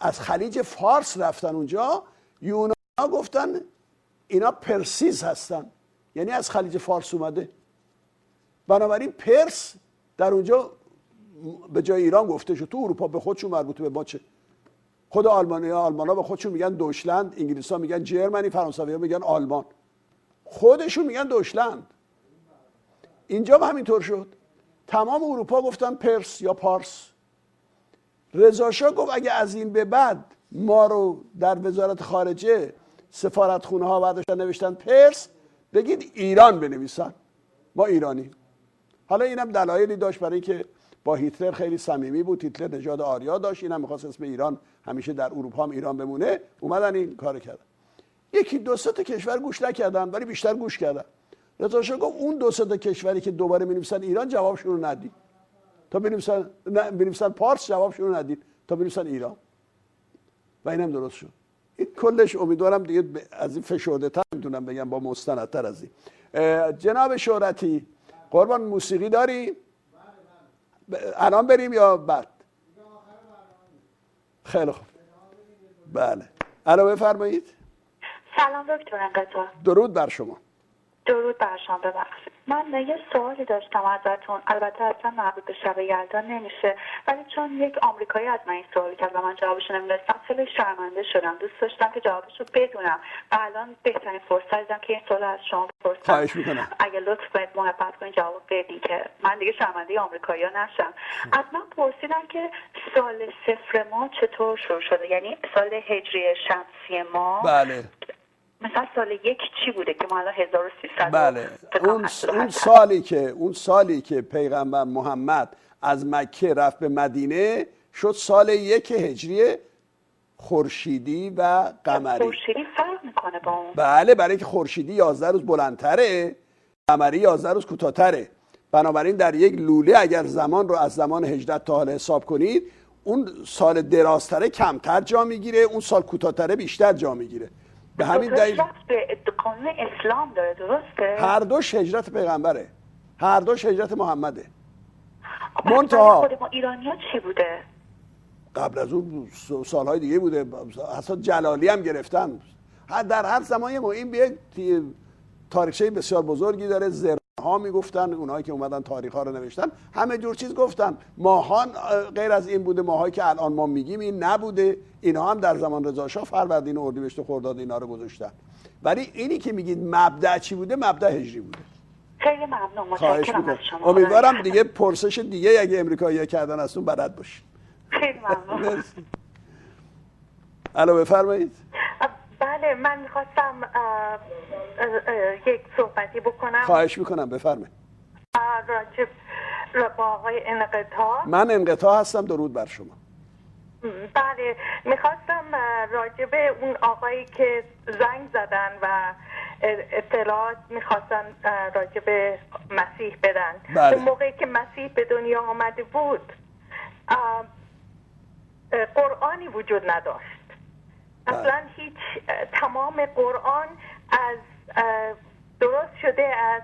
از خلیج فارس رفتن اونجا یونان ها گفتن اینا پرسیز هستن. یعنی از خلیج فارس اومده. بنابراین پرس در اونجا به جای ایران گفته شد. تو اروپا به خودشون مربوطه به ما چه؟ خود آلمانی ها آلمان ها به خودشون میگن دوشلند انگلیس ها میگن جرمنی فرانسوی ها میگن آلمان. خودشون میگن دوشلند. اینجا هم همینطور شد. تمام اروپا گفتن پرس یا پارس. رضاشاه گفت اگه از این به بعد ما رو در وزارت خارجه سفارت خونه ها برداشتن نوشتن پرس بگید ایران بنویسن. ما ایرانی. حالا اینم دلایلی داشت برای که با هیتلر خیلی صمیمی بود. هیتلر نژاد آریا داشت. اینم می‌خواست اسم ایران همیشه در اروپا هم ایران بمونه. اومدن این کار کردن. یکی دو تا کشور گوش نکردن ولی بیشتر گوش کردن. رضا گفت اون دو تا کشوری که دوباره می‌نویسن ایران جوابشون رو ندید. تا بنویسن نه بنویسن پارس جوابشون ندید تا بنویسن ایران. و اینم درست شد. این کلش امیدوارم دیگه از این فشرده تر می‌تونم بگم با مستندتر از این. جناب شهرتی قربان موسیقی داری؟ الان بریم یا بعد؟ خیلی خوب. بله. الان بفرمایید. سلام دکتر درود بر شما. درود بر شما ببخشید. من یه سوالی داشتم ازتون. البته اصلا مربوط به شب یلدا نمیشه. ولی چون یک آمریکایی از من این سوالی کرد و من جوابش نمی‌دونستم خیلی شرمنده شدم. دوست داشتم که جوابش رو بدونم. و الان بهترین فرصت دیدم که این سوال از شما بپرسم. اگه لطف کنید محبت کنید جواب بدین که من دیگه شرمنده آمریکایی نشم. از من پرسیدم که سال صفر ما چطور شروع شده؟ یعنی سال هجری شمسی ما؟ بله. مثلا سال یک چی بوده که ما الان 1300 بله. اون, اون سالی که اون سالی که پیغمبر محمد از مکه رفت به مدینه شد سال یک هجری خورشیدی و قمری. خورشیدی فرق می‌کنه با اون. بله برای اینکه خورشیدی 11 روز بلندتره قمری 11 روز کوتاهتره. بنابراین در یک لوله اگر زمان رو از زمان هجرت تا حال حساب کنید اون سال درازتره کمتر جا می‌گیره اون سال کوتاهتره بیشتر جا می‌گیره. به همین دلیل. قانون اسلام داره درسته؟ هر دوش هجرت پیغمبره. هر دوش هجرت محمده. منتها خود ما ایرانی چی بوده؟ قبل از اون سالهای دیگه بوده. اصلا جلالی هم گرفتن. در هر زمانی ما این به تاریخچه بسیار بزرگی داره. زر ها می‌گفتن اونایی که اومدن تاریخ ها رو نوشتن همه جور چیز گفتن. ماهان غیر از این بوده ماهایی که الان ما میگیم این نبوده. اینها هم در زمان رضا شاه فروردین و اردیبهشت و خرداد اینا رو گذاشتن. ولی اینی که میگید مبدع چی بوده؟ مبدع هجری بوده. خیلی ممنون. متشکرم از شما. امیدوارم دیگه پرسش دیگه اگه امریکایی کردن از اون بلد باشین خیلی ممنون. الو بفرمایید. بله من می‌خواستم یک صحبتی بکنم. خواهش می‌کنم بفرمایید. راجب با آقای انقطاع. من انقطاع هستم درود بر شما. بله می‌خواستم راجب اون آقایی که زنگ زدن و اطلاعات می‌خواستن راجب مسیح بدن. بله. اون موقعی که مسیح به دنیا آمده بود قرآنی وجود نداشت. اصلا هیچ تمام قرآن از درست شده از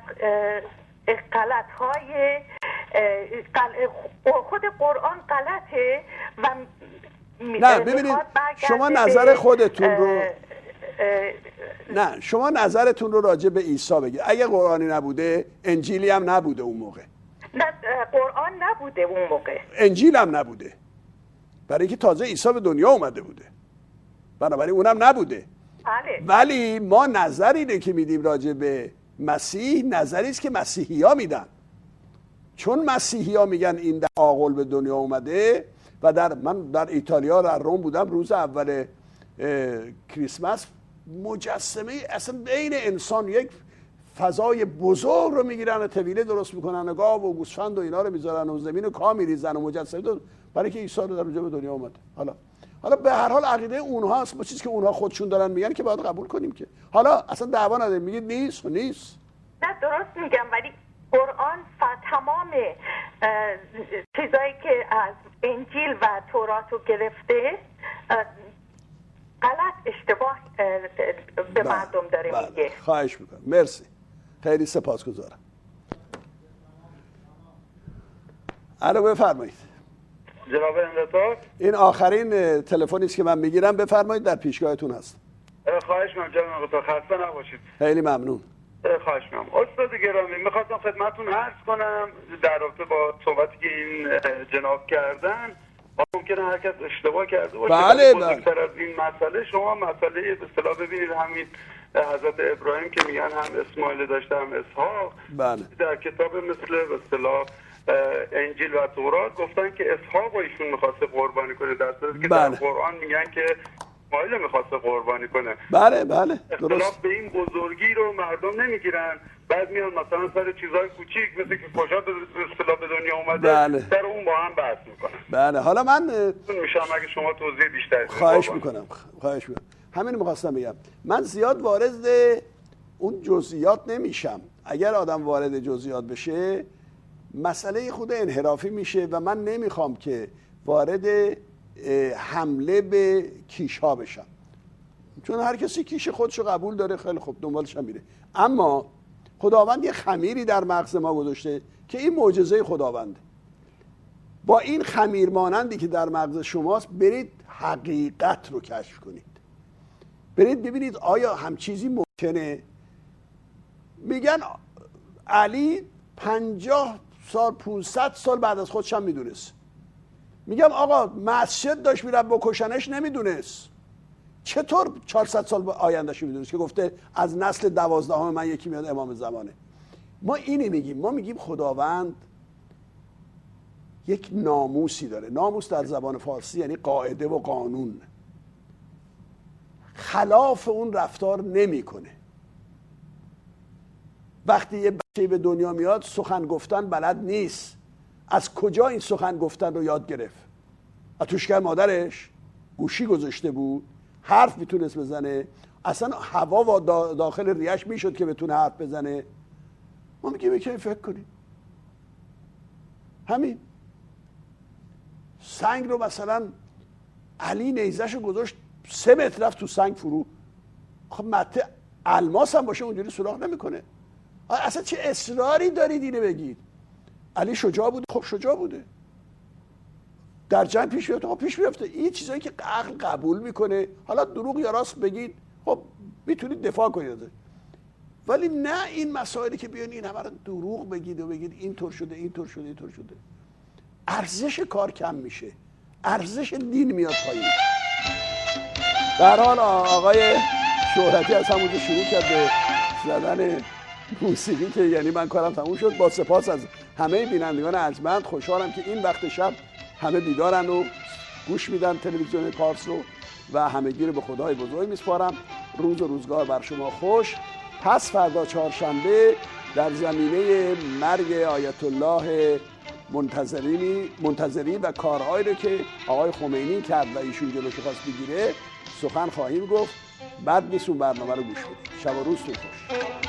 غلط های خود قرآن غلطه و نه ببینید شما نظر خودتون رو نه شما نظرتون رو راجع به عیسی بگید. اگه قرآنی نبوده انجیلی هم نبوده اون موقع. نه قرآن نبوده اون موقع. انجیل هم نبوده. برای اینکه تازه عیسی به دنیا اومده بوده. بنابراین اونم نبوده. بله. ولی ما نظری که میدیم راجع به مسیح نظری است که مسیحی ها میدن. چون مسیحی ها میگن این در آقل به دنیا اومده و در من در ایتالیا در روم بودم روز اول کریسمس مجسمه اصلا بین انسان یک فضای بزرگ رو می‌گیرن و طویله درست می‌کنن و گاو و گوسفند و اینا رو می‌ذارن و زمین و کا میریزن و مجسمه برای که عیسی رو در اونجا به دنیا اومده. حالا. حالا به هر حال عقیده اونهاست با چیزی که اونها خودشون دارن میگن که باید قبول کنیم که. حالا اصلا دعوا نداریم. میگید نیست؟ و نیست. نه درست میگم ولی قرآن تمام چیزایی که از انجیل و تورات رو گرفته غلط اشتباه به بله، مردم داره بله. میگه. خواهش می‌کنم. مرسی. خیلی سپاسگزارم. الو بفرمایید. جناب انقطاع این آخرین تلفنی است که من می‌گیرم. بفرمایید در پیشگاهتون هست. خواهش می‌کنم جناب انقطاع خسته نباشید. خیلی ممنون. خواهش می‌کنم. استاد گرامی می‌خواستم خدمتتون عرض کنم در رابطه با صحبتی که این جناب کردن. ممکنه هر کس اشتباه کرده باشه بله بله. از این مسئله شما مسئله به اصطلاح ببینید همین حضرت ابراهیم که میگن هم اسماعیل داشته هم اسحاق. بله. در کتاب مثل به اصطلاح انجیل و تورات گفتن که اسحاق و ایشون می‌خواسته قربانی کنه. در صورتی که بله. در قرآن میگن که اسماعیل می‌خواسته قربانی کنه. بله بله. درست. به این بزرگی رو مردم نمی‌گیرن. بعد میان مثلا سر چیزای کوچیک مثل که کجا به اصطلاح به دنیا اومده بله. سر اون با هم بحث می‌کنن. بله. حالا من میشم اگه شما توضیح بیشتر خواهش می‌کنم. خواهش می‌کنم. همین می‌خواستم بگم. من زیاد وارد اون جزئیات نمیشم. اگر آدم وارد جزئیات بشه مسئله خود انحرافی میشه و من نمی‌خوام که وارد حمله به کیش ها بشم. چون هر کسی کیش خودشو قبول داره خیلی خوب دنبالش هم میره. اما خداوند یه خمیری در مغز ما گذاشته که این معجزه خداونده. با این خمیر مانندی که در مغز شماست برید حقیقت رو کشف کنید. برید ببینید آیا هم چیزی ممکنه. میگن علی پنجاه سال 500 سال بعد از خودش هم می‌دونست. میگم آقا مسجد داشت می‌رفت بکشنش نمی‌دونست. چطور 400 سال آیندهش می‌دونست که گفته از نسل دوازدهم من یکی میاد امام زمانه؟ ما اینی میگیم ما میگیم خداوند یک ناموسی داره. ناموس در زبان فارسی یعنی قاعده و قانون. خلاف اون رفتار نمی‌کنه. وقتی یه بچه به دنیا میاد سخن گفتن بلد نیست. از کجا این سخن گفتن رو یاد گرفت؟ از توشکر مادرش گوشی گذاشته بود حرف می‌تونست بزنه. اصلا هوا و داخل ریش می‌شد که بتونه حرف بزنه. ما میگیم یکی فکر کنیم. همین. سنگ رو مثلا علی نیزش رو گذاشت سه متر رفت تو سنگ فرو. خب مته الماس هم باشه اونجوری سراغ نمی‌کنه. اصلا چه اصراری دارید اینو بگید؟ علی شجاع بود خب شجاع بوده. در جنگ پیش بیفته خب پیش بیفته این چیزایی که عقل قبول می‌کنه. حالا دروغ یا راست بگید. خب می‌تونید دفاع کنید. ولی نه این مسائلی که بیان این همه رو دروغ بگید و بگید اینطور شده اینطور شده اینطور شده. ارزش کار کم میشه. ارزش دین میاد پایین. در حال آقای شهرتی از همونجا شروع کرد به زدن موسیقی که یعنی من کارم تموم شد با سپاس از همه بینندگان ارجمند خوشحالم که این وقت شب همه بیدارن و گوش میدن تلویزیون پارس رو و همه رو به خدای بزرگ میسپارم. روز و روزگار بر شما خوش. پس فردا چهارشنبه در زمینه مرگ آیت الله منتظری منتظری و کارهایی رو که آقای خمینی کرد و ایشون جلوش خواست بگیره سخن خواهیم گفت. بعد نیست اون برنامه رو گوش بدید شب و روز خوش.